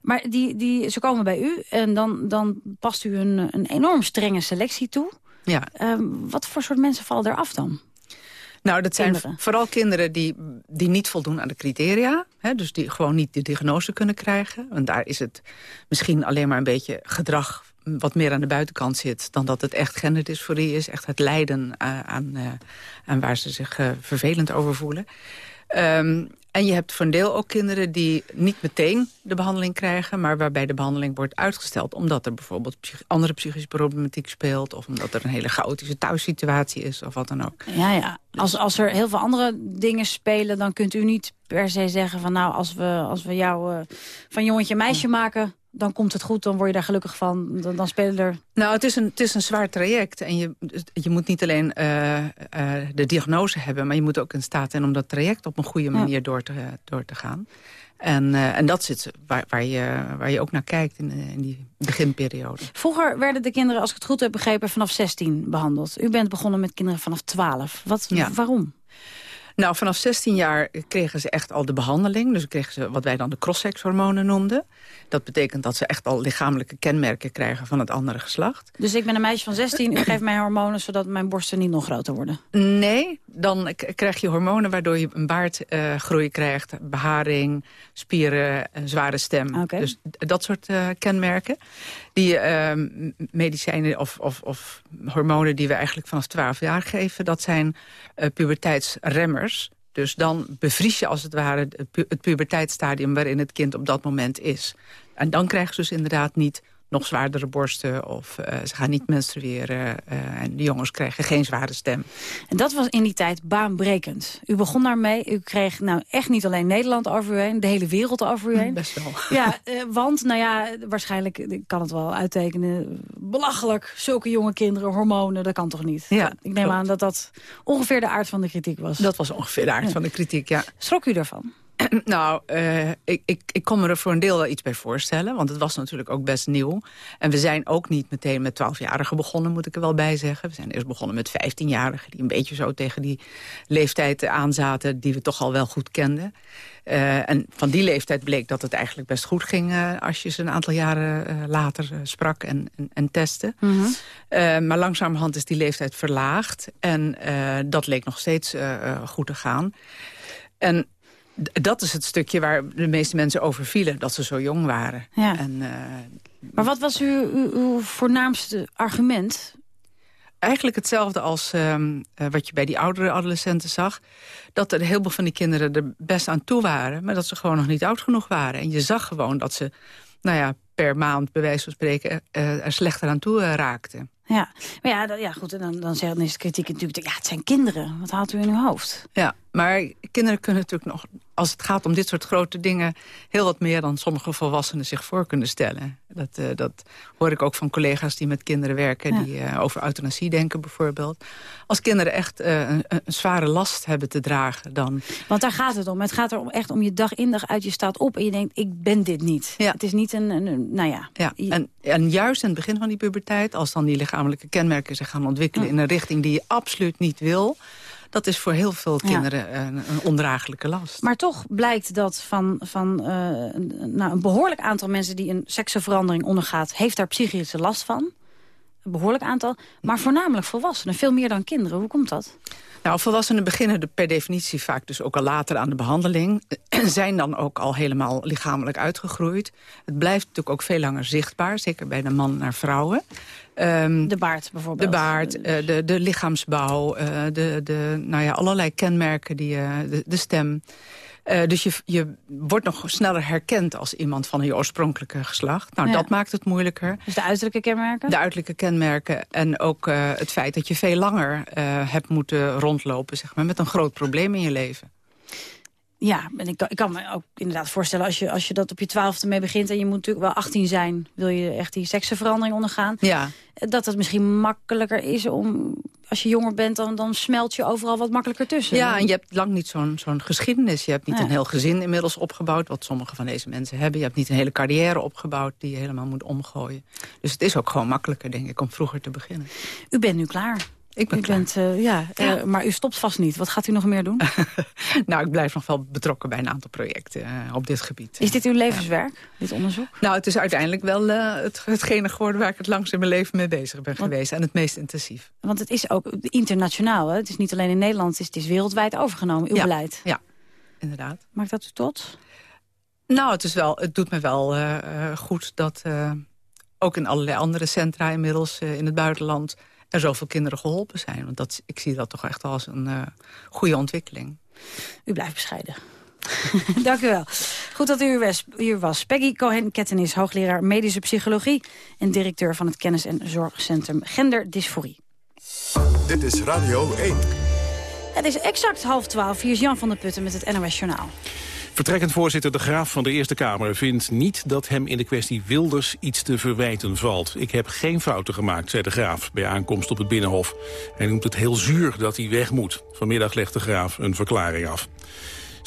Speaker 2: Maar die, die, ze komen bij u en dan, dan past u een, een enorm strenge selectie toe.
Speaker 13: Ja.
Speaker 2: Ehm, wat voor soort mensen vallen eraf dan?
Speaker 13: Nou, dat zijn
Speaker 2: Kinderen.
Speaker 13: vooral kinderen die, die niet voldoen aan de criteria. Hè, dus die gewoon niet de diagnose kunnen krijgen. Want daar is het misschien alleen maar een beetje gedrag wat meer aan de buitenkant zit... dan dat het echt genderdysforie is. Echt het lijden eh, aan, eh, aan waar ze zich eh, vervelend over voelen. Ehm, en je hebt voor een deel ook kinderen die niet meteen de behandeling krijgen... maar waarbij de behandeling wordt uitgesteld... omdat er bijvoorbeeld psych- andere psychische problematiek speelt... of omdat er een hele chaotische thuissituatie is of wat dan ook.
Speaker 2: Ja, ja. Als, als er heel veel andere dingen spelen... dan kunt u niet per se zeggen van... nou, als we, als we jou eh, van jongetje meisje maken... dan komt het goed, dan word je daar gelukkig van. Dan, dan spelen er...
Speaker 13: Nou, het is een, het is een zwaar traject. En je, je moet niet alleen eh, eh, de diagnose hebben... maar je moet ook in staat zijn om dat traject op een goede manier door, te, door te gaan. En, eh, en dat zit waar, waar, je, waar je ook naar kijkt in, in die beginperiode.
Speaker 2: Vroeger werden de kinderen, als ik het goed heb begrepen... vanaf 16 behandeld. U bent begonnen met kinderen vanaf 12. Wat,
Speaker 13: Ja.
Speaker 2: Waarom?
Speaker 13: Nou, vanaf 16 jaar kregen ze echt al de behandeling. Dus kregen ze wat wij dan de crossex-hormonen noemden. Dat betekent dat ze echt al lichamelijke kenmerken krijgen van het andere geslacht.
Speaker 2: Dus ik ben een meisje van 16, u [CLEARS THROAT] geeft mij hormonen... zodat mijn borsten niet nog groter worden.
Speaker 13: Nee, dan krijg je hormonen waardoor je een baardgroei krijgt, beharing, spieren, een zware stem. Dus dat soort eh, kenmerken. Die eh, m- medicijnen of, of, of hormonen die we eigenlijk vanaf 12 jaar geven, dat zijn eh, puberteitsremmers. Dus dan bevries je als het ware het, pu puberteitsstadium waarin het kind op dat moment is. En dan krijgen ze dus inderdaad niet nog zwaardere borsten of eh, ze gaan niet menstrueren. eh, en de jongens krijgen geen zware stem.
Speaker 2: En dat was in die tijd baanbrekend. U begon daarmee, u kreeg nou echt niet alleen Nederland over u heen... de hele wereld over u heen. [LAUGHS]
Speaker 13: Best wel.
Speaker 2: Ja, eh, want, nou ja, waarschijnlijk, ik kan het wel uittekenen... belachelijk, zulke jonge kinderen, hormonen, dat kan toch niet?
Speaker 13: Ja,
Speaker 2: ik neem
Speaker 13: klopt.
Speaker 2: aan dat dat ongeveer de aard van de kritiek was.
Speaker 13: Dat was ongeveer de aard
Speaker 2: Ja.
Speaker 13: van de kritiek, ja.
Speaker 2: Schrok u daarvan? [CLEARS THROAT]
Speaker 13: Nou, eh, ik, ik, ik kon me er voor een deel wel iets bij voorstellen. Want het was natuurlijk ook best nieuw. En we zijn ook niet meteen met 12-jarigen begonnen, moet ik er wel bij zeggen. We zijn eerst begonnen met 15-jarigen... die een beetje zo tegen die leeftijd aanzaten... die we toch al wel goed kenden. Eh, en van die leeftijd bleek dat het eigenlijk best goed ging... eh, als je ze een aantal jaren later sprak en, en, en testte. Eh, maar langzamerhand is die leeftijd verlaagd. En dat leek nog steeds goed te gaan. En dat is het stukje waar de meeste mensen over vielen. Dat ze zo jong waren.
Speaker 2: Ja.
Speaker 13: En, eh,
Speaker 2: Maar wat was uw, uw, uw voornaamste argument?
Speaker 13: eigenlijk hetzelfde als ehm, eh, wat je bij die oudere adolescenten zag. Dat er heel veel van die kinderen er best aan toe waren. Maar dat ze gewoon nog niet oud genoeg waren. En je zag gewoon dat ze nou ja, per maand, bij wijze van spreken, eh, er slechter aan toe raakten.
Speaker 2: Ja, maar ja, ja goed, en dan, dan, dan is de kritiek natuurlijk... ja, het zijn kinderen, wat haalt u in uw hoofd?
Speaker 13: Ja, maar kinderen kunnen natuurlijk nog, als het gaat om dit soort grote dingen... heel wat meer dan sommige volwassenen zich voor kunnen stellen. Dat, eh, dat hoor ik ook van collega's die met kinderen werken...
Speaker 2: Ja.
Speaker 13: die eh, over euthanasie denken bijvoorbeeld. Als kinderen echt eh, een, een zware last hebben te dragen, dan...
Speaker 2: Want daar gaat het om. Het gaat er om- echt om je dag in dag uit. Je staat op en je denkt, ik ben dit niet. Het is niet een, een, een- nou ja...
Speaker 13: Ja, en, en juist in het begin van die puberteit... als dan die lichamelijke kenmerken zich gaan ontwikkelen... in een richting die je absoluut niet wil... dat is voor heel veel
Speaker 2: Ja.
Speaker 13: kinderen een, een ondraaglijke last.
Speaker 2: Maar toch blijkt dat van, van eh, een, nou, een behoorlijk aantal mensen... die een seksenverandering ondergaat, heeft daar psychische last van. Een behoorlijk aantal. Maar voornamelijk volwassenen, veel meer dan kinderen. Hoe komt dat?
Speaker 13: Nou, volwassenen beginnen er per definitie vaak dus ook al later aan de behandeling. [CLEARS THROAT] Zijn dan ook al helemaal lichamelijk uitgegroeid. Het blijft natuurlijk ook veel langer zichtbaar, zeker bij de man naar vrouwen. Ehm,
Speaker 2: de baard bijvoorbeeld.
Speaker 13: De baard, eh, de, de lichaamsbouw, eh, de, de, nou ja, allerlei kenmerken, die, eh, de, de stem. Eh, dus je, je wordt nog sneller herkend als iemand van je oorspronkelijke geslacht. Nou,
Speaker 2: Ja.
Speaker 13: dat maakt het moeilijker.
Speaker 2: Dus de uiterlijke kenmerken?
Speaker 13: De uiterlijke kenmerken en ook eh, het feit dat je veel langer eh, hebt moeten rondlopen... Zeg maar, met een groot probleem in je leven.
Speaker 2: Ja, en ik, kan- ik kan me ook inderdaad voorstellen... Als je, als je dat op je twaalfde mee begint... en je moet natuurlijk wel 18 zijn... wil je echt die seksenverandering ondergaan...
Speaker 13: Ja.
Speaker 2: dat het misschien makkelijker is om... als je jonger bent, dan, dan smelt je overal wat makkelijker tussen.
Speaker 13: Ja, en je hebt lang niet zo'n zo'n geschiedenis. Je hebt niet
Speaker 2: Ja.
Speaker 13: een heel gezin inmiddels opgebouwd... wat sommige van deze mensen hebben. Je hebt niet een hele carrière opgebouwd die je helemaal moet omgooien. Dus het is ook gewoon makkelijker, denk ik, om vroeger te beginnen.
Speaker 2: U bent nu klaar.
Speaker 13: Ik ben
Speaker 14: u bent, uh, ja, ja. Uh, maar u stopt vast niet. Wat gaat u nog meer doen? [LAUGHS]
Speaker 13: nou, ik blijf nog wel betrokken bij een aantal projecten uh, op dit gebied.
Speaker 14: Is dit uw levenswerk, dit onderzoek?
Speaker 13: Nou, het is uiteindelijk wel het, hetgene geworden... waar ik het langst in mijn leven mee bezig ben want, geweest. En het meest intensief.
Speaker 14: Want het is ook internationaal, hè? Het is niet alleen in Nederland, het is, het is wereldwijd overgenomen, uw
Speaker 13: ja,
Speaker 14: beleid.
Speaker 13: Ja, inderdaad.
Speaker 14: Maakt dat u tot?
Speaker 13: Nou, het, is wel, het doet me wel goed dat ook in allerlei andere centra inmiddels in het buitenland er zoveel kinderen geholpen zijn. Want dat, ik zie dat toch echt als een uh, goede ontwikkeling.
Speaker 14: U blijft bescheiden. [LAUGHS] Dank u wel. Goed dat u hier was. Peggy Cohen-Kettenis, hoogleraar medische psychologie... en directeur van het kennis- en zorgcentrum Genderdysforie.
Speaker 1: Dit is Radio 1.
Speaker 14: Het is exact half twaalf. Hier is Jan van der Putten met het NOS Journaal.
Speaker 3: Vertrekkend voorzitter De Graaf van de Eerste Kamer vindt niet dat hem in de kwestie Wilders iets te verwijten valt. Ik heb geen fouten gemaakt, zei De Graaf bij aankomst op het Binnenhof. Hij noemt het heel zuur dat hij weg moet. Vanmiddag legt De Graaf een verklaring af.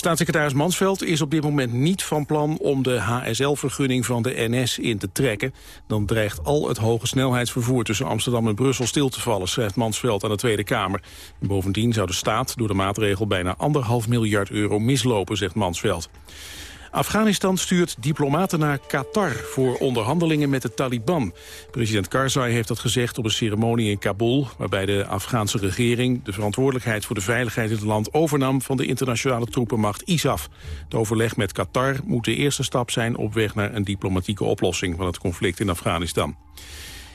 Speaker 3: Staatssecretaris Mansveld is op dit moment niet van plan om de HSL-vergunning van de NS in te trekken. Dan dreigt al het hoge snelheidsvervoer tussen Amsterdam en Brussel stil te vallen, schrijft Mansveld aan de Tweede Kamer. En bovendien zou de staat door de maatregel bijna anderhalf miljard euro mislopen, zegt Mansveld. Afghanistan stuurt diplomaten naar Qatar voor onderhandelingen met de Taliban. President Karzai heeft dat gezegd op een ceremonie in Kabul... waarbij de Afghaanse regering de verantwoordelijkheid voor de veiligheid in het land overnam van de internationale troepenmacht ISAF. Het overleg met Qatar moet de eerste stap zijn op weg naar een diplomatieke oplossing van het conflict in Afghanistan.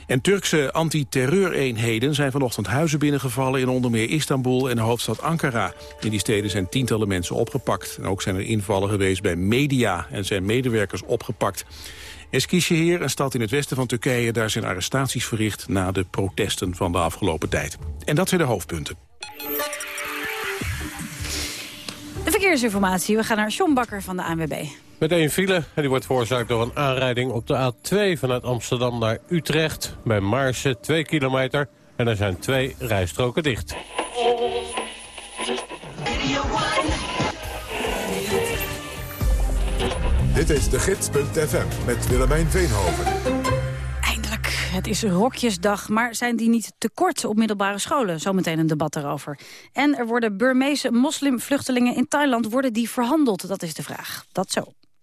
Speaker 3: En Turkse antiterreureenheden zijn vanochtend huizen binnengevallen... in onder meer Istanbul en de hoofdstad Ankara. In die steden zijn tientallen mensen opgepakt. En ook zijn er invallen geweest bij media en zijn medewerkers opgepakt. Eskişehir, een stad in het westen van Turkije... daar zijn arrestaties verricht na de protesten van de afgelopen tijd. En dat zijn de hoofdpunten.
Speaker 14: De verkeersinformatie. We gaan naar John Bakker van de ANWB.
Speaker 15: Met één file, en die wordt veroorzaakt door een aanrijding op de A2 vanuit Amsterdam naar Utrecht. Bij Maarsen, 2 kilometer. En er zijn twee rijstroken dicht.
Speaker 1: Dit is de gids.fm met Willemijn Veenhoven.
Speaker 14: Het is Rokjesdag, maar zijn die niet te kort op middelbare scholen? Zometeen een debat daarover. En er worden Burmeese moslimvluchtelingen in Thailand... worden die verhandeld? Dat is de vraag. Dat zo.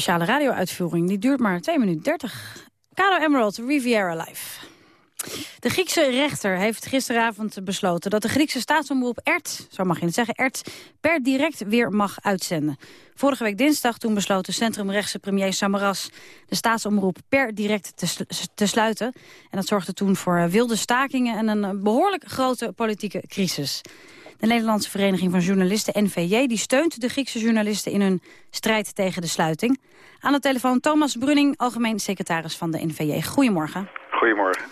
Speaker 2: speciale radio-uitvoering. Die duurt maar 2 minuten 30. Caro Emerald, Riviera Live. De Griekse rechter heeft gisteravond besloten dat de Griekse staatsomroep ERT, zo mag je het zeggen, ERT, per direct weer mag uitzenden. Vorige week dinsdag toen besloot de centrumrechtse premier Samaras de staatsomroep per direct te, te sluiten. En dat zorgde toen voor wilde stakingen en een behoorlijk grote politieke crisis. De Nederlandse Vereniging van Journalisten, NVJ... die steunt de Griekse journalisten in hun strijd tegen de sluiting. Aan de telefoon Thomas Brunning, algemeen secretaris van de NVJ. Goedemorgen.
Speaker 16: Goedemorgen.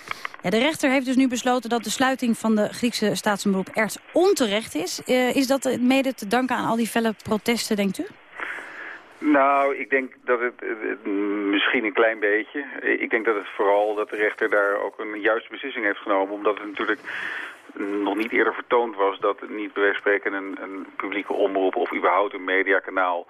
Speaker 2: Ja, de rechter heeft dus nu besloten dat de sluiting van de Griekse staatsomroep ERT onterecht is. Uh, is dat mede te danken aan al die felle protesten, denkt u?
Speaker 16: Nou, ik denk dat het, het, misschien een klein beetje. Ik denk dat het vooral dat de rechter daar ook een juiste beslissing heeft genomen. Omdat het natuurlijk nog niet eerder vertoond was dat niet bij wijze van spreken een, een publieke omroep of überhaupt een mediakanaal...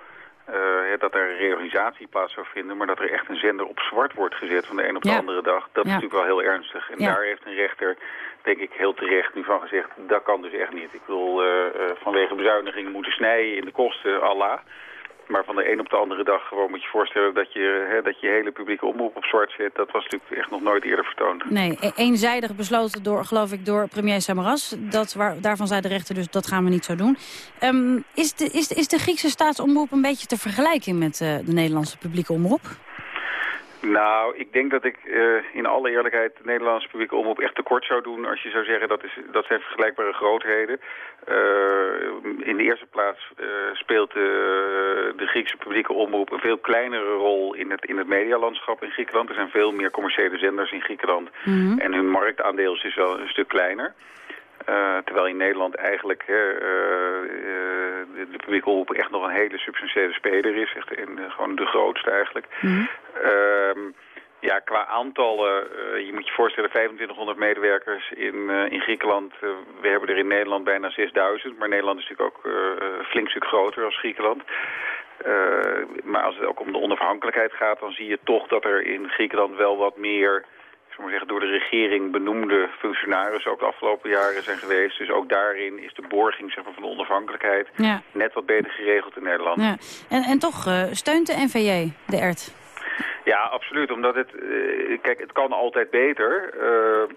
Speaker 16: Uh, dat er een reorganisatie plaats zou vinden, maar dat er echt een zender op zwart wordt gezet van de een op de andere dag. Dat is natuurlijk wel heel ernstig. En daar heeft een rechter, denk ik, heel terecht nu van gezegd, dat kan dus echt niet. Ik wil uh, vanwege bezuinigingen moeten snijden in de kosten, Allah. Maar van de een op de andere dag gewoon moet je voorstellen dat je, hè, dat je hele publieke omroep op zwart zet. Dat was natuurlijk echt nog nooit eerder vertoond.
Speaker 2: Nee, e- eenzijdig besloten door, geloof ik, door premier Samaras. Dat, waar, daarvan zei de rechter dus dat gaan we niet zo doen. Um, is, de, is, is de Griekse staatsomroep een beetje te vergelijken met uh, de Nederlandse publieke omroep?
Speaker 16: Nou, ik denk dat ik uh, in alle eerlijkheid de Nederlandse publieke omroep echt tekort zou doen als je zou zeggen dat, is, dat zijn vergelijkbare grootheden. Uh, in de eerste plaats uh, speelt de Griekse publieke omroep een veel kleinere rol in het, in het medialandschap in Griekenland. Er zijn veel meer commerciële zenders in Griekenland mm -hmm. en hun marktaandeel is wel een stuk kleiner. Uh, terwijl in Nederland eigenlijk uh, uh, de, de publieke omroep echt nog een hele substantiële speler is. Echt in, gewoon de grootste eigenlijk. Mm. ja, qua aantallen, je moet je voorstellen 2500 medewerkers in, in Griekenland. we hebben er in Nederland bijna 6000. Maar Nederland is natuurlijk ook een flink stuk groter als Griekenland. maar als het ook om de onafhankelijkheid gaat, dan zie je toch dat er in Griekenland wel wat meer maar zeggen, door de regering benoemde functionarissen ook de afgelopen jaren zijn geweest. Dus ook daarin is de borging zeg maar, van de onafhankelijkheid
Speaker 2: ja.
Speaker 16: net wat beter geregeld in Nederland.
Speaker 2: Ja. En, en toch uh, steunt de NVJ de ERT?
Speaker 16: Ja, absoluut. Omdat het, uh, kijk, het kan altijd beter. Uh,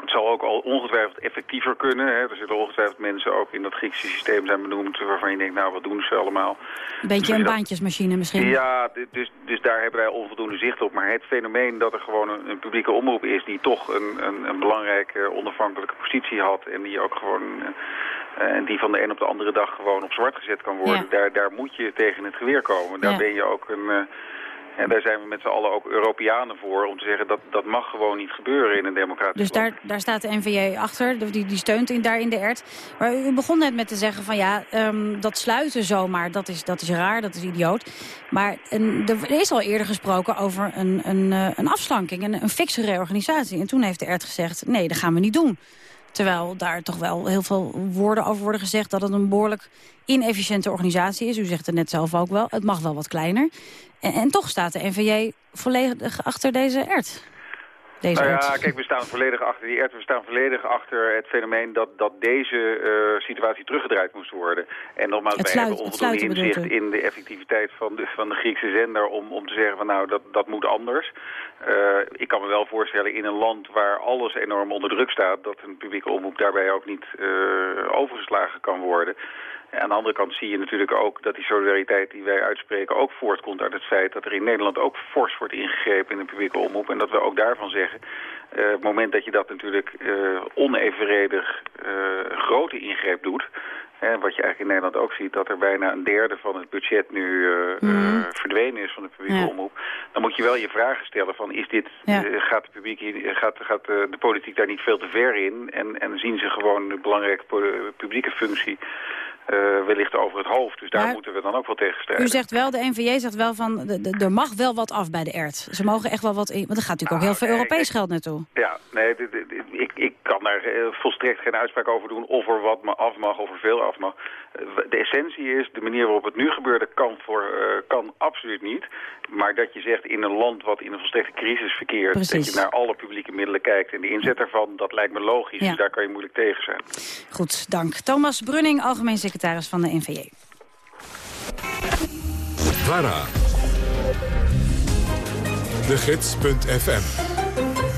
Speaker 16: het zal ook al ongetwijfeld effectiever kunnen. Hè. Er zullen ongetwijfeld mensen ook in dat Griekse systeem zijn benoemd... waarvan je denkt, nou, wat doen ze allemaal?
Speaker 2: Een beetje een baantjesmachine misschien.
Speaker 16: Ja, dus, dus daar hebben wij onvoldoende zicht op. Maar het fenomeen dat er gewoon een, een publieke omroep is... die toch een, een, een, belangrijke onafhankelijke positie had... en die ook gewoon... Uh, en die van de een op de andere dag gewoon op zwart gezet kan worden. Ja. Daar, daar moet je tegen het geweer komen. Daar ja. ben je ook een... Uh, en daar zijn we met z'n allen ook Europeanen voor om te zeggen dat dat mag gewoon niet gebeuren in een democratisch
Speaker 2: Dus daar, daar staat de NVJ achter, die, die steunt in, daar in de ERT. Maar u begon net met te zeggen van ja, um, dat sluiten zomaar, dat is, dat is raar, dat is idioot. Maar een, er is al eerder gesproken over een, een, een afslanking, een, een fikse reorganisatie. En toen heeft de ERT gezegd, nee, dat gaan we niet doen. Terwijl daar toch wel heel veel woorden over worden gezegd... dat het een behoorlijk inefficiënte organisatie is. U zegt het net zelf ook wel. Het mag wel wat kleiner. En, en toch staat de NVJ volledig achter deze ERT. Deze
Speaker 16: nou ja, kijk, we staan volledig achter die ERT. We staan volledig achter het fenomeen dat, dat deze uh, situatie teruggedraaid moest worden. En nogmaals, wij
Speaker 2: sluit,
Speaker 16: hebben onvoldoende inzicht in de effectiviteit van de, van de Griekse zender om, om te zeggen van nou, dat, dat moet anders. Uh, ik kan me wel voorstellen in een land waar alles enorm onder druk staat... dat een publieke omroep daarbij ook niet uh, overgeslagen kan worden. Aan de andere kant zie je natuurlijk ook dat die solidariteit die wij uitspreken ook voortkomt uit het feit dat er in Nederland ook fors wordt ingegrepen in de publieke omroep. En dat we ook daarvan zeggen, uh, het moment dat je dat natuurlijk uh, onevenredig uh, grote ingreep doet, hè, wat je eigenlijk in Nederland ook ziet, dat er bijna een derde van het budget nu mm. verdwenen is van de publieke ja. omroep, dan moet je wel je vragen stellen van is dit, ja. gaat, de publiek gaat, gaat de politiek daar niet veel te ver in en, en zien ze gewoon de belangrijke publieke functie uh, wellicht over het hoofd. Dus daar maar, moeten we dan ook wel tegen strijden.
Speaker 2: U zegt wel, de NVJ zegt wel van, er mag wel wat af bij de ERT. Ze mogen echt wel wat in, want er gaat natuurlijk nou, ook heel veel nee, Europees nee, geld naartoe.
Speaker 16: Ja, nee, ik kan daar volstrekt geen uitspraak over doen of er wat af mag of er veel af mag. De essentie is, de manier waarop het nu gebeurde kan, voor, uh, kan absoluut niet. Maar dat je zegt in een land wat in een volstrekte crisis verkeert...
Speaker 2: Precies.
Speaker 16: dat je naar alle publieke middelen kijkt en de inzet daarvan, dat lijkt me logisch.
Speaker 2: Ja.
Speaker 16: Dus daar kan je moeilijk tegen zijn.
Speaker 2: Goed, dank. Thomas Brunning, algemeen secretaris van de NVJ.
Speaker 1: VARA, De Gids.fm.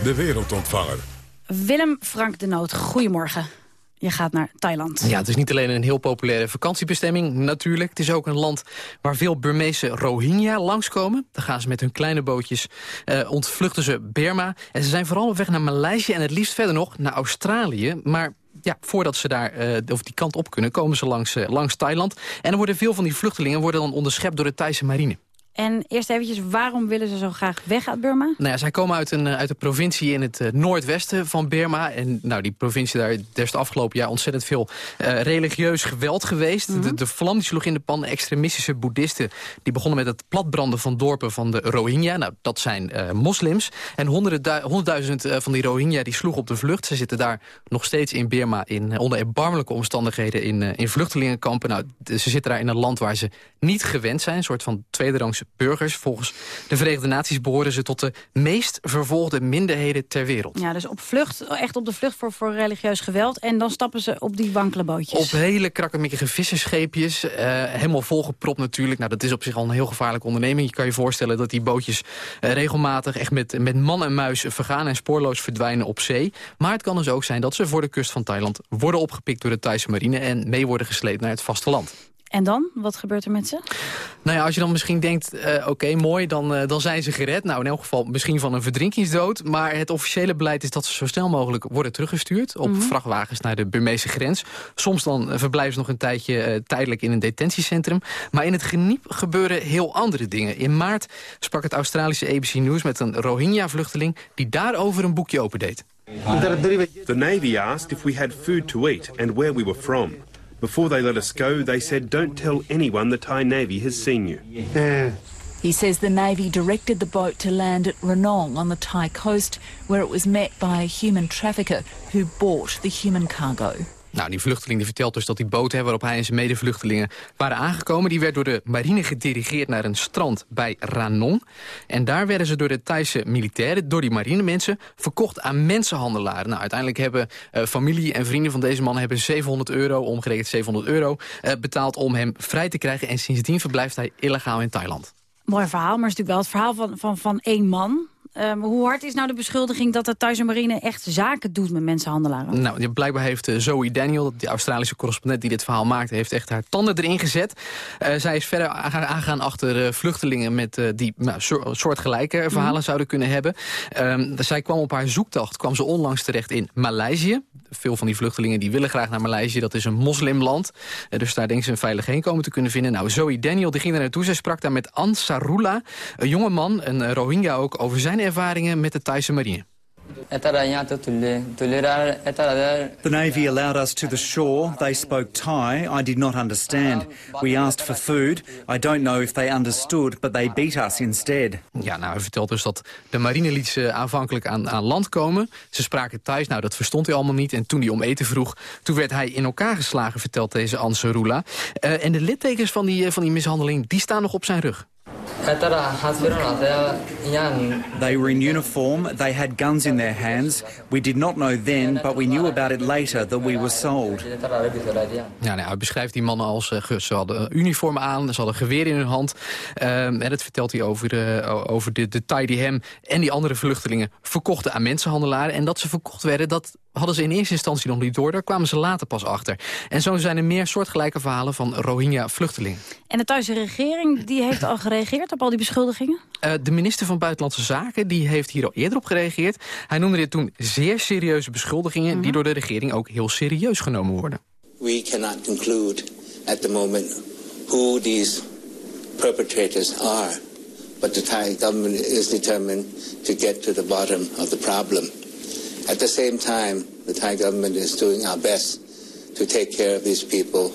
Speaker 1: De wereldontvanger.
Speaker 2: Willem Frank de Noot, goedemorgen. Je gaat naar Thailand.
Speaker 17: Ja, het is niet alleen een heel populaire vakantiebestemming, natuurlijk. Het is ook een land waar veel Burmeese Rohingya langskomen. Dan gaan ze met hun kleine bootjes, uh, ontvluchten ze Burma. En ze zijn vooral op weg naar Maleisië en het liefst verder nog naar Australië. Maar ja, voordat ze daar uh, of die kant op kunnen, komen ze langs, uh, langs Thailand. En er worden veel van die vluchtelingen worden dan onderschept door de Thaise marine.
Speaker 2: En eerst eventjes, waarom willen ze zo graag weg uit Burma?
Speaker 17: Nou ja, zij komen uit een, uit een provincie in het uh, noordwesten van Burma. En nou, die provincie, daar, is de afgelopen jaar ontzettend veel uh, religieus geweld geweest. Mm -hmm. De, de vlam die sloeg in de pan. Extremistische boeddhisten die begonnen met het platbranden van dorpen van de Rohingya. Nou, dat zijn uh, moslims. En honderdduizend van die Rohingya die sloegen op de vlucht. Ze zitten daar nog steeds in Burma in, onder erbarmelijke omstandigheden in, in vluchtelingenkampen. Nou, ze zitten daar in een land waar ze niet gewend zijn. Een soort van tweederangs burgers. Volgens de Verenigde Naties behoren ze tot de meest vervolgde minderheden ter wereld.
Speaker 2: Ja, dus op vlucht, echt op de vlucht voor, voor religieus geweld. En dan stappen ze op die wankele bootjes.
Speaker 17: Op hele krakkemikkige visserscheepjes. Uh, helemaal volgepropt natuurlijk. Nou, dat is op zich al een heel gevaarlijke onderneming. Je kan je voorstellen dat die bootjes uh, regelmatig echt met, met man en muis vergaan... en spoorloos verdwijnen op zee. Maar het kan dus ook zijn dat ze voor de kust van Thailand... worden opgepikt door de Thaise marine... en mee worden gesleept naar het vasteland.
Speaker 2: En dan? Wat gebeurt er met ze?
Speaker 17: Nou ja, als je dan misschien denkt, uh, oké, okay, mooi, dan, uh, dan zijn ze gered. Nou, in elk geval misschien van een verdrinkingsdood. Maar het officiële beleid is dat ze zo snel mogelijk worden teruggestuurd... op mm -hmm. vrachtwagens naar de Burmeese grens. Soms dan uh, verblijven ze nog een tijdje tijdelijk in een detentiecentrum. Maar in het geniep gebeuren heel andere dingen. In maart sprak het Australische ABC News met een Rohingya-vluchteling... die daarover een boekje opendeed.
Speaker 18: The Navy asked if we had food to eat and where we were from. Before they let us go, they said, don't tell anyone the Thai Navy has seen you.
Speaker 19: He says the Navy directed the boat to land at Ranong on the Thai coast, where it was met by a human trafficker who bought the human cargo.
Speaker 17: Nou, die vluchteling die vertelt dus dat die boot hè, waarop hij en zijn medevluchtelingen waren aangekomen... die werd door de marine gedirigeerd naar een strand bij Ranong. En daar werden ze door de Thaise militairen, door die marinemensen... verkocht aan mensenhandelaren. Nou, uiteindelijk hebben uh, familie en vrienden van deze man... hebben 700 euro, omgerekend 700 euro, uh, betaald om hem vrij te krijgen. En sindsdien verblijft hij illegaal in Thailand.
Speaker 2: Mooi verhaal, maar het is natuurlijk wel het verhaal van, van, van één man... Um, hoe hard is nou de beschuldiging dat de Thaise marine echt zaken doet met mensenhandelaren?
Speaker 17: Nou, blijkbaar heeft uh, Zoe Daniel, de Australische correspondent die dit verhaal maakte, heeft echt haar tanden erin gezet. Uh, zij is verder aangegaan achter uh, vluchtelingen met, die nou, soortgelijke verhalen mm. zouden kunnen hebben. Um, zij kwam op haar zoektocht, kwam ze onlangs terecht in Maleisië. Veel van die vluchtelingen die willen graag naar Maleisië, dat is een moslimland. dus daar denken ze een veilig heenkomen te kunnen vinden. Nou, Zoe Daniel die ging daar naartoe, zij sprak daar met Ansarullah, een jonge man, een Rohingya ook, over zijn ervaringen met de Thaise marine.
Speaker 20: The Navy allowed us to the shore. They spoke Thai. I did not understand. We asked for food. I don't know if they understood, but they beat us instead.
Speaker 17: Ja, nou, hij vertelt dus dat de marine liet ze aanvankelijk aan, aan land komen. Ze spraken Thais, nou, dat verstond hij allemaal niet. En toen hij om eten vroeg, toen werd hij in elkaar geslagen, vertelt deze Anserula. Uh, en de littekens van die, van die mishandeling, die staan nog op zijn rug.
Speaker 20: They were in uniform, they had guns in their hands. We did not know then, but we knew about it later that we were sold.
Speaker 17: Ja, nou, hij beschrijft die mannen als uh, ze hadden uniform aan, ze hadden geweer in hun hand. Um, en dat vertelt hij over, uh, over de, de Thai die hem en die andere vluchtelingen verkochten aan mensenhandelaren. En dat ze verkocht werden, dat hadden ze in eerste instantie nog niet door. Daar kwamen ze later pas achter. En zo zijn er meer soortgelijke verhalen van Rohingya-vluchtelingen.
Speaker 2: En de Thaise regering die heeft al gereageerd op al die beschuldigingen?
Speaker 17: Uh, de minister van Buitenlandse Zaken die heeft hier al eerder op gereageerd. Hij noemde dit toen zeer serieuze beschuldigingen... Mm -hmm. die door de regering ook heel serieus genomen worden.
Speaker 21: We cannot conclude at the moment who these perpetrators are. But the Thai government is determined to get to the bottom of the problem. At the same time, the Thai government is doing our best to take care of these people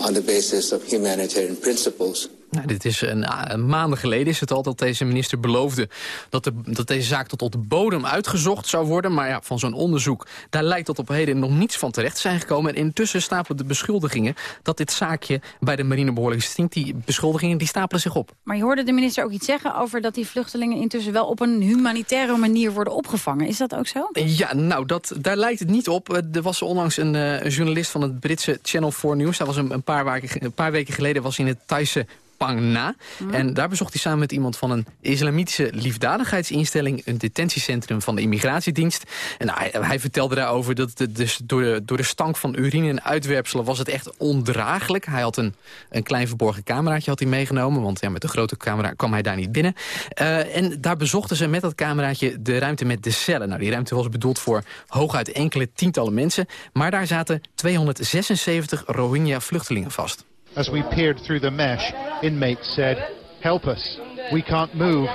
Speaker 21: on the basis of humanitarian principles.
Speaker 17: Nou, dit is een, een maanden geleden is het al dat deze minister beloofde... dat, de, dat deze zaak tot op de bodem uitgezocht zou worden. Maar ja, van zo'n onderzoek, daar lijkt tot op heden nog niets van terecht te zijn gekomen. En intussen stapelen de beschuldigingen dat dit zaakje bij de marine behoorlijk stinkt. Die beschuldigingen die stapelen zich op.
Speaker 2: Maar je hoorde de minister ook iets zeggen over dat die vluchtelingen intussen wel op een humanitaire manier worden opgevangen. Is dat ook zo?
Speaker 17: Ja, nou, dat, daar lijkt het niet op. Er was onlangs een, een journalist van het Britse Channel 4 News. Hij was een, een, paar weken, een paar weken geleden was in het Thaise Pang Na. En daar bezocht hij samen met iemand van een islamitische liefdadigheidsinstelling... een detentiecentrum van de immigratiedienst. En nou, hij, hij vertelde daarover dat dus door, de, door de stank van urine en uitwerpselen... was het echt ondraaglijk. Hij had een, een klein verborgen cameraatje had hij meegenomen... want ja, met de grote camera kwam hij daar niet binnen. Eh, en daar bezochten ze met dat cameraatje de ruimte met de cellen. Nou, die ruimte was bedoeld voor hooguit enkele tientallen mensen... maar daar zaten 276 Rohingya-vluchtelingen vast.
Speaker 22: As we peered through the mesh, inmates said, help us, we can't move,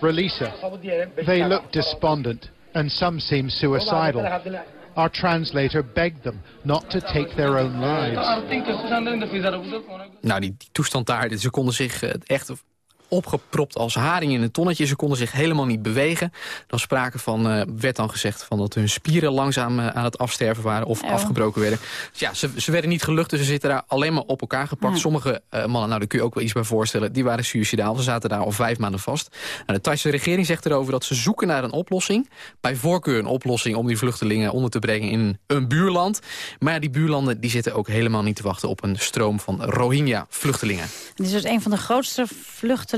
Speaker 22: release us. They looked despondent, and some seemed suicidal. Our translator begged them not to take their own lives.
Speaker 17: Nou, die, toestand daar, ze konden zich eh, echt opgepropt als haring in een tonnetje. Ze konden zich helemaal niet bewegen. Was sprake van, eh, werd dan gezegd van dat hun spieren langzaam eh, aan het afsterven waren of
Speaker 2: Oh.
Speaker 17: afgebroken werden. Dus ja, ze, ze werden niet gelucht, dus ze zitten daar alleen maar op elkaar gepakt.
Speaker 2: Ja.
Speaker 17: Sommige eh, mannen, nou daar kun je ook wel iets bij voorstellen, die waren suicidaal. Ze zaten daar al vijf maanden vast. Nou, de Thaise regering zegt erover dat ze zoeken naar een oplossing. Bij voorkeur een oplossing om die vluchtelingen onder te brengen in een buurland. Maar die buurlanden die zitten ook helemaal niet te wachten op een stroom van Rohingya-vluchtelingen.
Speaker 2: Dit is dus een van de grootste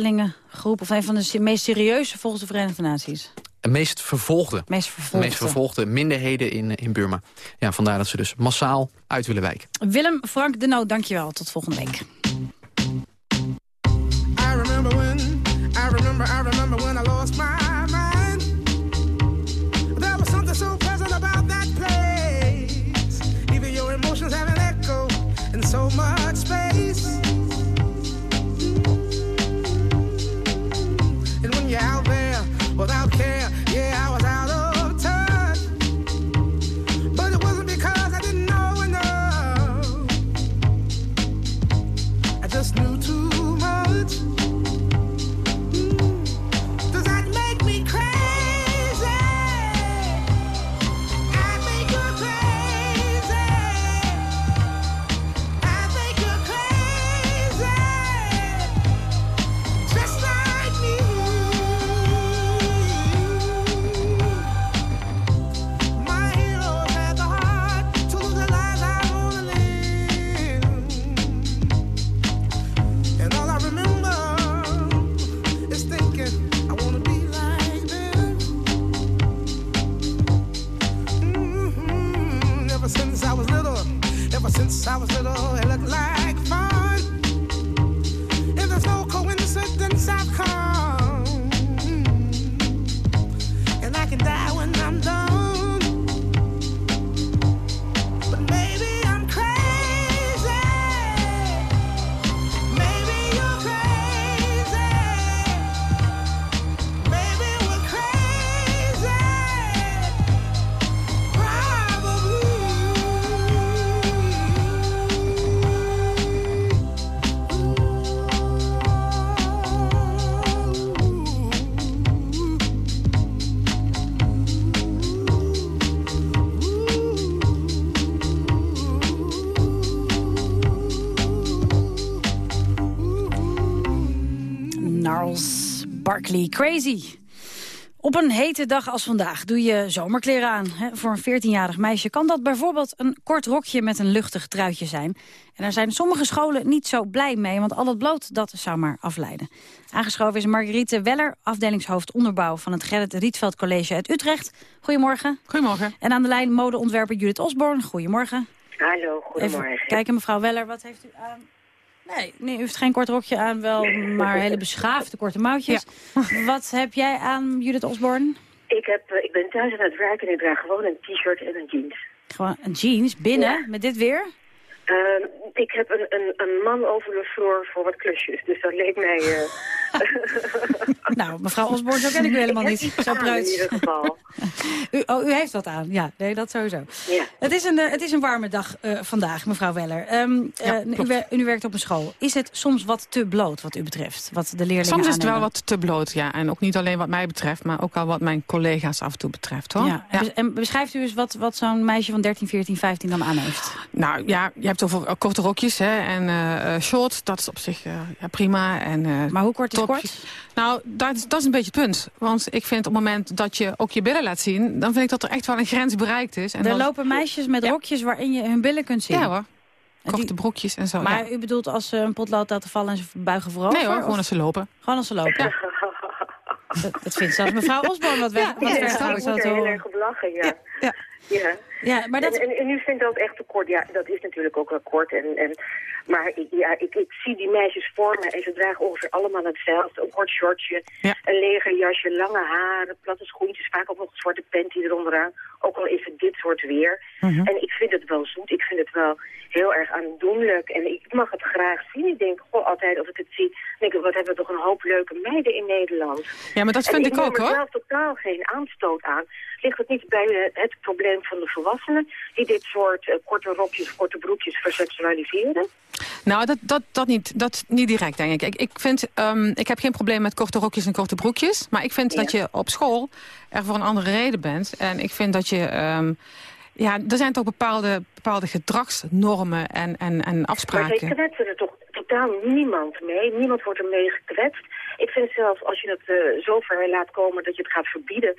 Speaker 2: vluchtelingengroepen... of een van de meest serieuze volgens de Verenigde Naties.
Speaker 17: De meest vervolgde,
Speaker 2: Meest vervolgde.
Speaker 17: meest vervolgde minderheden in, in Burma. Ja, vandaar dat ze dus massaal uit willen wijken.
Speaker 2: Willem Frank de Noot, dankjewel. Tot volgende week.
Speaker 23: Since I was little, it looked like Crazy.
Speaker 2: Op een hete dag als vandaag doe je zomerkleren aan. Hè? Voor een 14-jarig meisje kan dat bijvoorbeeld een kort rokje met een luchtig truitje zijn. En daar zijn sommige scholen niet zo blij mee, want al het bloot dat zou maar afleiden. Aangeschoven is Marguerite Weller, afdelingshoofd onderbouw van het Gerrit Rietveld College uit Utrecht. Goedemorgen.
Speaker 24: Goedemorgen.
Speaker 2: En aan de lijn modeontwerper Judith Osborne. Goedemorgen.
Speaker 24: Hallo, goedemorgen.
Speaker 2: Even kijken mevrouw Weller, wat heeft u aan? Nee, nee, u heeft geen kort rokje aan, wel maar hele beschaafde korte mouwtjes. Wat heb jij aan, Judith Osborne?
Speaker 24: Ik, heb, eh, ik ben thuis aan het werken en ik draag gewoon een t-shirt en een jeans.
Speaker 2: Gewoon een jeans, binnen, met dit weer?
Speaker 24: Ehm, ik heb een, een, een man over de vloer voor wat klusjes, dus dat leek mij... eh, [LAUGHS]
Speaker 2: Nou, mevrouw Osborne, zo ken ik u helemaal
Speaker 24: Ik
Speaker 2: niet. Zo
Speaker 24: aan in ieder geval. [LAUGHS]
Speaker 2: U, oh, u heeft wat aan, ja. Nee, dat sowieso.
Speaker 24: Ja.
Speaker 2: Het, is een, eh, het is een warme dag eh, vandaag, mevrouw Weller. Ehm, eh, u, wer- u werkt op een school. Is het soms wat te bloot wat u betreft? Wat de leerlingen
Speaker 24: Soms is het wel wat te bloot, ja. En ook niet alleen wat mij betreft, maar ook al wat mijn collega's af en toe betreft, hoor.
Speaker 2: Ja. En bes- En beschrijft u eens wat, wat zo'n meisje van 13, 14, 15 dan aan heeft?
Speaker 24: Nou ja, je hebt over eh, korte rokjes hè, en eh, eh, shorts, dat is op zich eh, ja, prima. En, eh,
Speaker 2: maar hoe kort is
Speaker 24: topjes.
Speaker 2: kort?
Speaker 24: Nou, dat is, dat is een beetje het punt. Want ik vind op het moment dat je ook je billen laat zien... dan vind ik dat er echt wel een grens bereikt is. En
Speaker 2: er
Speaker 24: dan-
Speaker 2: lopen meisjes met rokjes waarin je hun billen kunt zien.
Speaker 24: Ja hoor. korte broekjes en zo.
Speaker 2: Maar
Speaker 24: ja.
Speaker 2: u bedoelt als ze een potlood laten vallen en ze buigen voorover?
Speaker 24: Nee hoor,
Speaker 2: of-
Speaker 24: gewoon als ze lopen.
Speaker 2: Gewoon als ze lopen? Dat, dat vindt zelfs mevrouw Osborne wat weg.
Speaker 25: Ja,
Speaker 2: wat
Speaker 25: ja, er
Speaker 2: te
Speaker 25: heel erg op lachen, ja.
Speaker 24: Ja.
Speaker 25: Ja.
Speaker 2: Maar dat...
Speaker 25: En, en, en u vindt dat echt te kort. Ja, dat is natuurlijk ook wel kort. En, en, maar ik, ja, ik, ik zie die meisjes voor me en ze dragen ongeveer allemaal hetzelfde. Een kort shortje, een legerjasje, lange haren, platte schoentjes. Vaak ook nog een zwarte panty eronderaan. Ook al is het dit soort weer.
Speaker 2: Mhm.
Speaker 25: En ik vind het wel zoet. Ik vind het wel heel erg aandoenlijk. En ik mag het graag zien. Ik denk goh, altijd als ik het zie, denk ik, wat hebben we toch een hoop leuke meiden in Nederland.
Speaker 24: Ja, maar dat
Speaker 25: En
Speaker 24: vind ik ook,
Speaker 25: er
Speaker 24: hoor.
Speaker 25: zelf totaal geen aanstoot aan. Ligt het niet bij eh, het probleem van de volwassenen... die dit soort eh, korte rokjes, korte broekjes verseksualiseren?
Speaker 24: Nou, dat, dat, dat, niet, dat niet direct, denk ik. Ik, ik, vind, ehm, ik heb geen probleem met korte rokjes en korte broekjes. Maar ik vind dat je op school er voor een andere reden bent. En ik vind dat je... ehm, ja, er zijn toch bepaalde, bepaalde gedragsnormen en, en, en
Speaker 25: Maar
Speaker 24: afspraken.
Speaker 25: zij kwetsen er toch totaal niemand mee. Niemand wordt ermee gekwetst. Ik vind zelfs als je het eh, zo ver laat komen dat je het gaat verbieden...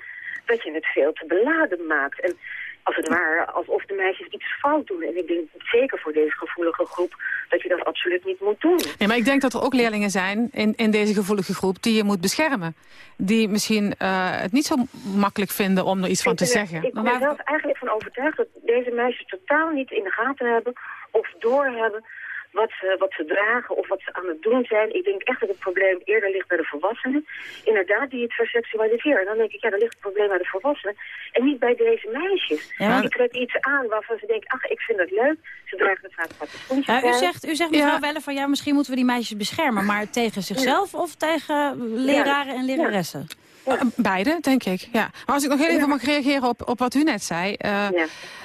Speaker 25: dat je het veel te beladen maakt. En als het ware, alsof de meisjes iets fout doen. En ik denk zeker voor deze gevoelige groep dat je dat absoluut niet moet doen.
Speaker 24: Ja, maar ik denk dat er ook leerlingen zijn in, in deze gevoelige groep... die je moet beschermen. Die misschien eh, het niet zo makkelijk vinden om er iets van te
Speaker 25: ben
Speaker 24: zeggen.
Speaker 25: Ik ben er zelf eigenlijk van overtuigd dat deze meisjes totaal niet in de gaten hebben of doorhebben wat ze, wat ze dragen of wat ze aan het doen zijn. Ik denk echt dat het probleem eerder ligt bij de volwassenen. Inderdaad, die het verseksualiseren. En dan denk ik, ja, dan ligt het probleem bij de volwassenen en niet bij deze meisjes.
Speaker 2: Ja, maar-
Speaker 25: Die trekken iets aan waarvan ze denken, ach, ik vind dat leuk. Ze dragen het vaak wat
Speaker 2: Ja, u zegt, u zegt mevrouw Welle van ja, misschien moeten we die meisjes beschermen. Maar tegen zichzelf of tegen leraren en leraressen?
Speaker 24: Eh, Beide, denk ik. Ja. Maar als ik nog heel even mag reageren op, op wat u net zei. eh,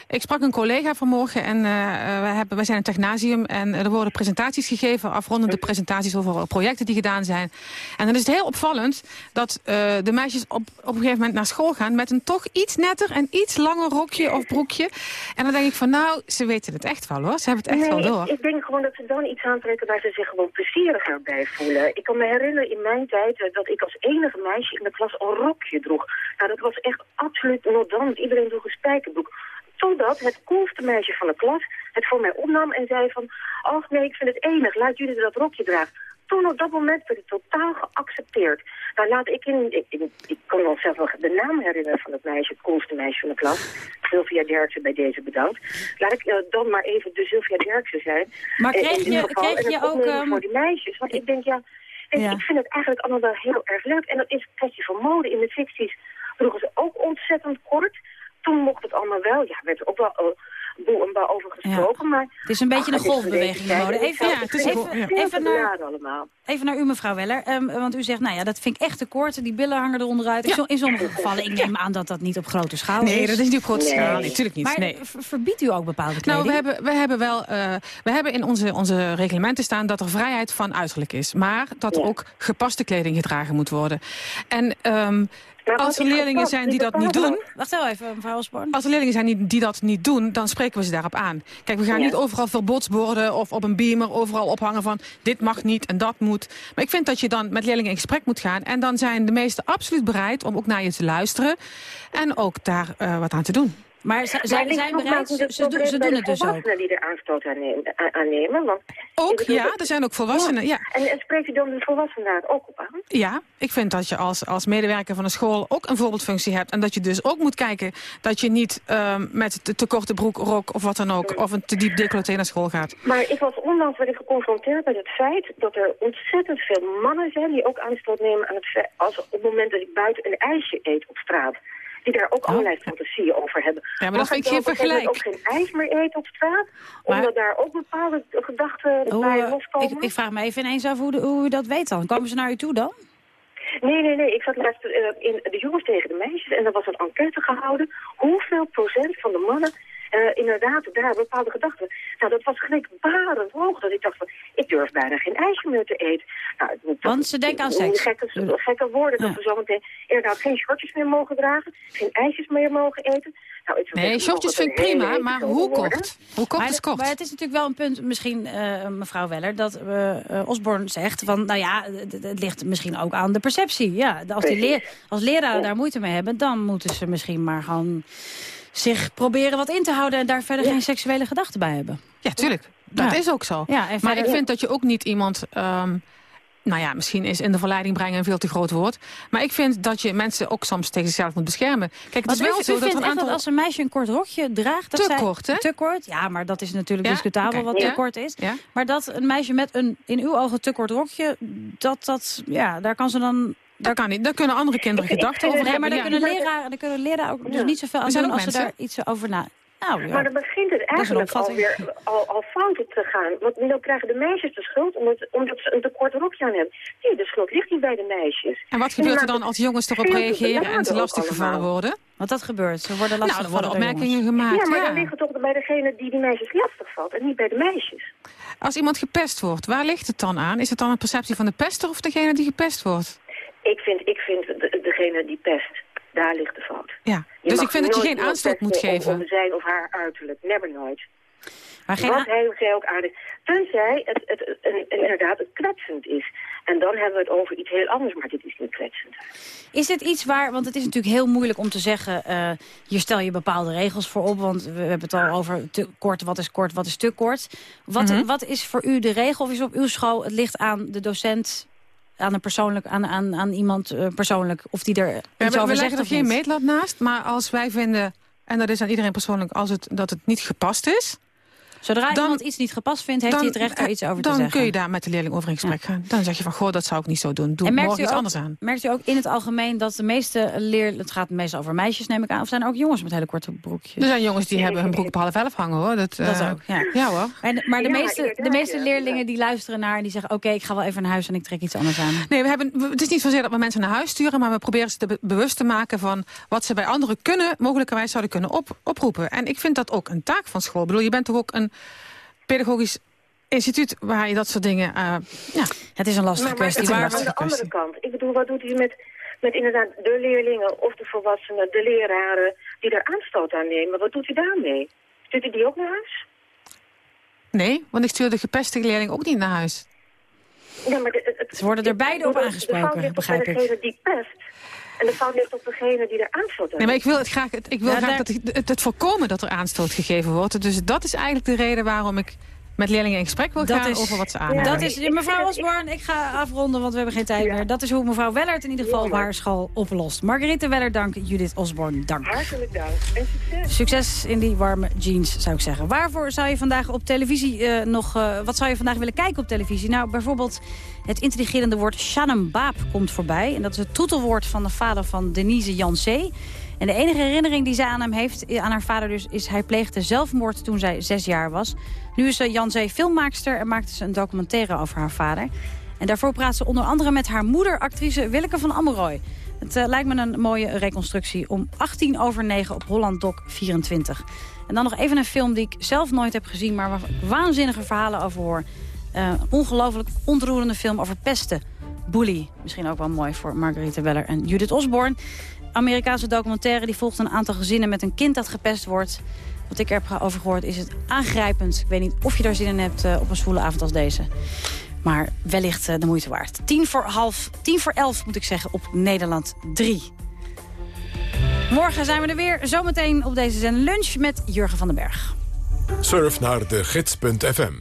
Speaker 24: Ik sprak een collega vanmorgen en eh, eh, wij, hebben, wij zijn een technasium en er worden presentaties gegeven, afrondende presentaties over projecten die gedaan zijn. En dan is het heel opvallend dat eh, de meisjes op, op een gegeven moment naar school gaan met een toch iets netter en iets langer rokje of broekje. En dan denk ik van nou, ze weten het echt wel hoor. Ze hebben het echt
Speaker 25: nee,
Speaker 24: wel door.
Speaker 25: Ik, ik denk gewoon dat ze dan iets aantrekken waar ze zich gewoon plezieriger bij voelen. Ik kan me herinneren in mijn tijd eh, dat ik als enige meisje in de klas een rokje droeg. Nou, dat was echt absoluut want Iedereen droeg een spijkerbroek. Totdat het coolste meisje van de klas het voor mij opnam en zei van... ach nee, ik vind het enig, laat jullie dat rokje dragen. Toen op dat moment werd het totaal geaccepteerd. Nou, laat ik in... Ik, ik, ik kan me zelf nog de naam herinneren van het meisje, het coolste meisje van de klas. Sylvia Derksen bij deze bedankt. Laat ik eh, dan maar even de Sylvia Derksen zijn.
Speaker 2: Maar
Speaker 25: Eh, in
Speaker 2: kreeg je-
Speaker 25: geval.
Speaker 2: kreeg
Speaker 25: En het
Speaker 2: je ook, ehm,
Speaker 25: voor die meisjes. Want ik denk, ja... en
Speaker 2: Ja.
Speaker 25: Ik vind het eigenlijk allemaal wel heel erg leuk. En dat is een kwestie van mode. In de 60s droegen ze ook ontzettend kort. Toen mocht het allemaal wel. Ja, werd er ook wel over gesproken. Maar,
Speaker 2: Het is een beetje
Speaker 25: Ach,
Speaker 2: een golfbeweging in
Speaker 25: deze
Speaker 2: mode.
Speaker 25: tijd.
Speaker 2: Even,
Speaker 25: Ja, het is een
Speaker 2: even, naar,
Speaker 25: allemaal.
Speaker 2: even naar u, mevrouw Weller. Ehm, want u zegt, nou ja, dat vind ik echt te kort. Die billen hangen eronder uit. In sommige gevallen, ik neem aan dat dat niet op grote schaal is.
Speaker 24: Nee, dat is niet op grote schaal. Nee, natuurlijk niet.
Speaker 2: Maar
Speaker 24: Nee.
Speaker 2: ver- verbiedt u ook bepaalde kleding?
Speaker 24: Nou, we hebben, we hebben wel eh, we hebben in onze, onze reglementen staan dat er vrijheid van uiterlijk is. Maar dat er ook gepaste kleding gedragen moet worden. En ehm, als er leerlingen zijn die dat niet doen...
Speaker 2: Wacht wel even, mevrouw Osborne.
Speaker 24: Als er leerlingen zijn die, die dat niet doen, dan spreken we ze daarop aan. Kijk, we gaan
Speaker 2: Ja.
Speaker 24: niet overal verbodsborden of op een beamer overal ophangen van dit mag niet en dat moet. Maar ik vind dat je dan met leerlingen in gesprek moet gaan. En dan zijn de meesten absoluut bereid om ook naar je te luisteren. En ook daar eh, wat aan te doen.
Speaker 2: Maar ze
Speaker 25: Maar ligt nogmaals niet het probleem bij de
Speaker 24: dus
Speaker 25: volwassenen die er aanstoot aan nemen. aan- aan nemen, want
Speaker 24: Ook,
Speaker 25: bedoel
Speaker 24: ja, er zijn ook volwassenen, ja.
Speaker 25: En, en spreekt u dan de volwassenen daar ook op aan?
Speaker 24: Ja, ik vind dat je als, als medewerker van een school ook een voorbeeldfunctie hebt. En dat je dus ook moet kijken dat je niet ehm, met te, te korte broek, rok of wat dan ook... of een te diep decolleté naar school gaat.
Speaker 25: Maar ik was onlangs werd ik geconfronteerd met het feit dat er ontzettend veel mannen zijn die ook aanstoot nemen aan het feit, als op het moment dat ik buiten een ijsje eet op straat. Die daar ook allerlei fantasieën over hebben.
Speaker 24: Oh. maar dat vind ik geen vergelijk.
Speaker 25: ook geen ijs meer eten op straat?
Speaker 2: Maar-
Speaker 25: Omdat daar ook bepaalde gedachten bij
Speaker 2: eh,
Speaker 25: loskomen?
Speaker 2: ik, ik vraag me even ineens af hoe, de- hoe u dat weet dan. Komen ze naar u toe dan?
Speaker 25: Nee, nee, nee. Ik zat laatst eh, in de jongens tegen de meisjes en er was een enquête gehouden. Hoeveel procent van de mannen eh, inderdaad daar bepaalde gedachten. Nou, dat was gelijkbarend hoog. Dat ik dacht van, ik durf bijna geen ijsje meer te eten. Nou,
Speaker 2: Want ze denken aan seks.
Speaker 25: Gekke, gekke woorden. Dat we zometeen inderdaad geen shortjes meer mogen dragen. Geen ijsjes meer mogen eten. Nou,
Speaker 24: Nee, shortjes vind ik prima, maar hoe kort? Hoe kort
Speaker 2: maar,
Speaker 24: is kort?
Speaker 2: Maar het is natuurlijk wel een punt, misschien, eh, mevrouw Weller, dat eh Osborne zegt van, nou ja, het, het ligt misschien ook aan de perceptie. Ja, als, die leer, als leraren daar moeite mee hebben, dan moeten ze misschien maar gewoon zich proberen wat in te houden en daar verder geen seksuele gedachten bij hebben.
Speaker 24: Ja, tuurlijk. Dat
Speaker 2: Ja.
Speaker 24: is ook zo.
Speaker 2: Ja,
Speaker 24: maar ik vind dat je ook niet iemand... ehm, nou ja, misschien is in de verleiding brengen een veel te groot woord. Maar ik vind dat je mensen ook soms tegen zichzelf moet beschermen. Kijk, het
Speaker 2: Want
Speaker 24: is wel
Speaker 2: u,
Speaker 24: zo
Speaker 2: u
Speaker 24: dat een aantal...
Speaker 2: dat als een meisje een kort rokje draagt... Dat
Speaker 24: Te
Speaker 2: zij-
Speaker 24: kort, hè?
Speaker 2: Te kort, ja, maar dat is natuurlijk
Speaker 24: Ja?
Speaker 2: discutabel wat
Speaker 24: Ja.
Speaker 2: te kort is.
Speaker 24: Ja.
Speaker 2: Maar dat een meisje met een in uw ogen te kort rokje... Dat, dat, ja, daar kan ze dan...
Speaker 24: Dat kan niet. Daar kunnen andere kinderen gedachten over hebben.
Speaker 2: maar daar
Speaker 24: ja.
Speaker 2: kunnen leraren, daar kunnen leraren ook dus niet zoveel aan
Speaker 24: Er
Speaker 2: doen als ze daar iets over na... Nou, ja.
Speaker 25: Maar dan begint het eigenlijk alweer al, al fout te gaan. Want dan krijgen de meisjes de schuld omdat, omdat ze een te kort rokje aan hebben. Nee, de schuld ligt niet bij de meisjes.
Speaker 24: En wat gebeurt er dan als jongens erop reageren en ze lastiggevallen
Speaker 25: allemaal.
Speaker 24: worden?
Speaker 2: Want dat gebeurt. Ze worden
Speaker 24: Nou,
Speaker 2: lastig
Speaker 24: er worden opmerkingen
Speaker 25: Ja,
Speaker 24: gemaakt.
Speaker 25: maar
Speaker 24: ja.
Speaker 25: dan liggen toch bij degene die die meisjes lastig valt en niet bij de meisjes.
Speaker 24: Als iemand gepest wordt, waar ligt het dan aan? Is het dan een perceptie van de pester of degene die gepest wordt?
Speaker 25: Ik vind, ik vind de, degene die pest, daar ligt de fout.
Speaker 24: Ja.
Speaker 25: Je
Speaker 24: dus ik vind dat je geen aanstoot moet
Speaker 25: om-
Speaker 24: geven.
Speaker 25: Om zijn of haar uiterlijk, never nooit.
Speaker 2: Maar geen
Speaker 25: Wat hij of zij ook aardig. Tenzij het, het, inderdaad het kwetsend is. En dan hebben we het over iets heel anders, maar dit is niet kwetsend.
Speaker 2: Is dit iets waar, want het is natuurlijk heel moeilijk om te zeggen... eh, hier stel je bepaalde regels voor op, want we hebben het al over te kort, wat is kort, wat is te kort. Wat,
Speaker 24: Mhm.
Speaker 2: wat is voor u de regel, of is op uw school, het ligt aan de docent... Aan, een persoonlijk, aan, aan, aan iemand eh, persoonlijk, of die er
Speaker 24: Ja,
Speaker 2: iets over
Speaker 24: we
Speaker 2: zegt
Speaker 24: er geen meetlat naast, maar als wij vinden... en dat is aan iedereen persoonlijk, als het, dat het niet gepast is...
Speaker 2: Zodra
Speaker 24: dan-
Speaker 2: iemand iets niet gepast vindt, heeft hij het recht er iets over te
Speaker 24: dan
Speaker 2: zeggen.
Speaker 24: kun je daar met de leerling over in gesprek gaan. Dan zeg je van, goh, dat zou ik niet zo doen. Doe
Speaker 2: En
Speaker 24: morgen iets
Speaker 2: ook,
Speaker 24: anders aan.
Speaker 2: merkt u ook in het algemeen dat de meeste leer... Het gaat meestal over meisjes, neem ik aan. Of zijn er ook jongens met hele korte broekjes?
Speaker 24: Er zijn jongens die hebben hun broek op half elf hangen, hoor. Dat,
Speaker 2: Dat
Speaker 24: eh,
Speaker 2: ook, ja.
Speaker 24: Ja, hoor.
Speaker 2: En, maar de meeste, de meeste leerlingen die luisteren naar en die zeggen... oké, ik ga wel even naar huis en ik trek iets anders aan.
Speaker 24: Nee, we hebben, het is niet zozeer dat we mensen naar huis sturen... maar we proberen ze te be- bewust te maken van wat ze bij anderen kunnen... mogelijkerwijs zouden kunnen op, oproepen. En ik vind dat ook een taak van school. Ik bedoel, je bent toch ook een pedagogisch instituut... waar je dat soort dingen... eh, ja.
Speaker 2: Het is een lastige
Speaker 25: Maar, maar
Speaker 2: kwestie.
Speaker 25: Maar aan de andere
Speaker 24: kwestie.
Speaker 25: kant, ik bedoel, wat doet u met, met inderdaad de leerlingen of de volwassenen, de leraren die er aanstoot aan nemen? Wat doet u daarmee? Stuurt u die ook naar huis?
Speaker 24: Nee, want ik stuur de gepeste leerling ook niet naar huis.
Speaker 25: Ja, maar de, het- het-
Speaker 2: Ze worden er beide op aangesproken, begrijp ik.
Speaker 25: die pest. En de fout ligt op degene die er aanstoot aan
Speaker 24: Nee, maar ik wil het graag, ik wil
Speaker 2: Ja,
Speaker 24: graag
Speaker 2: daar-
Speaker 24: dat het, het voorkomen dat er aanstoot gegeven wordt. Dus dat is eigenlijk de reden waarom ik met leerlingen in gesprek wil
Speaker 2: Dat
Speaker 24: gaan
Speaker 2: is-
Speaker 24: over wat ze aan.
Speaker 2: Dat is, mevrow Osborne, ik ga afronden, want we hebben geen tijd meer. Dat is hoe mevrouw Weller het in ieder geval op haar school oplost. Marguerite Weller, dank. Judith Osborne, dank.
Speaker 25: Hartelijk dank en succes.
Speaker 2: Succes in die warme jeans, zou ik zeggen. Waarvoor zou je vandaag op televisie eh, nog... eh, wat zou je vandaag willen kijken op televisie? Nou, bijvoorbeeld het intrigerende woord Shannon Baap komt voorbij. En dat is het troetelwoord van de vader van Denise Jansé. En de enige herinnering die zij aan hem heeft, eh, aan haar vader dus... is hij pleegde zelfmoord toen zij zes jaar was. Nu is ze Jansé filmmaakster en maakte ze een documentaire over haar vader. En daarvoor praat ze onder andere met haar moeder, actrice Willeke van Ammeroy. Het eh, lijkt me een mooie reconstructie om 18 over 9 op Holland Doc 24. En dan nog even een film die ik zelf nooit heb gezien... maar waar waanzinnige verhalen over hoor. Eh, ongelooflijk ontroerende film over pesten. Bully, misschien ook wel mooi voor Marguerite Weller en Judith Osborne. Amerikaanse documentaire die volgt een aantal gezinnen met een kind dat gepest wordt. Wat ik erover gehoord is het aangrijpend. Ik weet niet of je daar zin in hebt eh, op een zwoele avond als deze. Maar wellicht eh, de moeite waard. Tien voor, half, tien voor elf moet ik zeggen op Nederland 3. Morgen zijn we er weer. Zometeen op deze zender lunch met Jurgen van den Berg.
Speaker 1: Surf naar de gids.fm.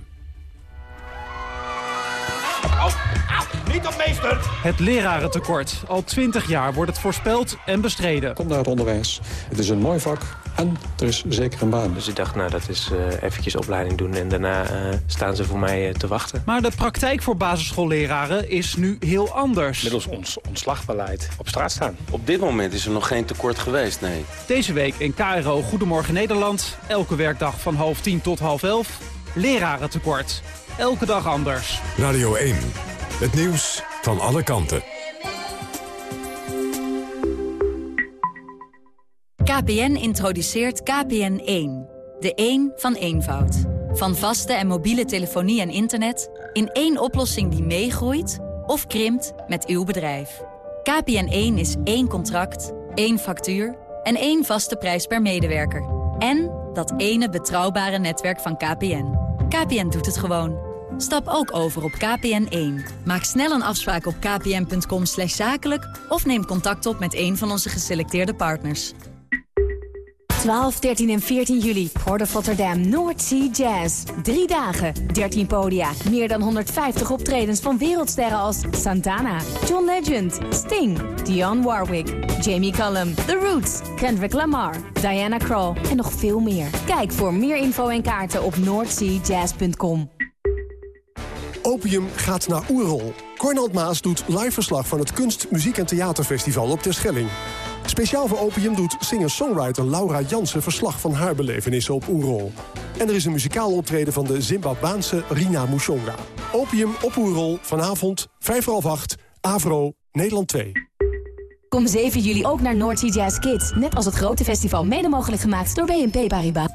Speaker 26: Niet op meester!
Speaker 27: Het lerarentekort. Al twintig jaar wordt het voorspeld en bestreden.
Speaker 28: Kom naar het onderwijs. Het is een mooi vak en er is zeker een baan.
Speaker 29: Dus ik dacht, nou, dat is eh eventjes opleiding doen en daarna eh, staan ze voor mij eh, te wachten.
Speaker 27: Maar de praktijk voor basisschoolleraren is nu heel anders.
Speaker 30: Middels ons ontslagbeleid op straat staan.
Speaker 31: Op dit moment is er nog geen tekort geweest, nee.
Speaker 27: Deze week in KRO Goedemorgen Nederland. Elke werkdag van half tien tot half elf. Lerarentekort. Elke dag anders.
Speaker 1: Radio 1. Het nieuws van alle kanten.
Speaker 32: KPN introduceert KPN1. De 1 van eenvoud. Van vaste en mobiele telefonie en internet... in één oplossing die meegroeit of krimpt met uw bedrijf. KPN1 is één contract, één factuur en één vaste prijs per medewerker. En dat ene betrouwbare netwerk van KPN. KPN doet het gewoon. Stap ook over op KPN1. Maak snel een afspraak op kpn.com zakelijk... of neem contact op met een van onze geselecteerde partners.
Speaker 14: 12, 13 en 14 juli. Port of Rotterdam North Sea Jazz. Drie dagen, 13 podia. Meer dan 150 optredens van wereldsterren als Santana, John Legend, Sting, Dionne Warwick, Jamie Cullum, The Roots, Kendrick Lamar, Diana Krall en nog veel meer. Kijk voor meer info en kaarten op northseajazz.com.
Speaker 33: Opium gaat naar Oerol. Cornald Maas doet live verslag van het Kunst, Muziek en Theaterfestival op Terschelling. Speciaal voor Opium doet singer-songwriter Laura Jansen verslag van haar belevenissen op Oerol. En er is een muzikaal optreden van de Zimbabwaanse Rina Mushonga. Opium op Oerol, vanavond, 5 voor half 8, Avro, Nederland 2.
Speaker 14: Kom 7 juli ook naar North Sea Jazz Kids. Net als het grote festival mede mogelijk gemaakt door BNP Paribas.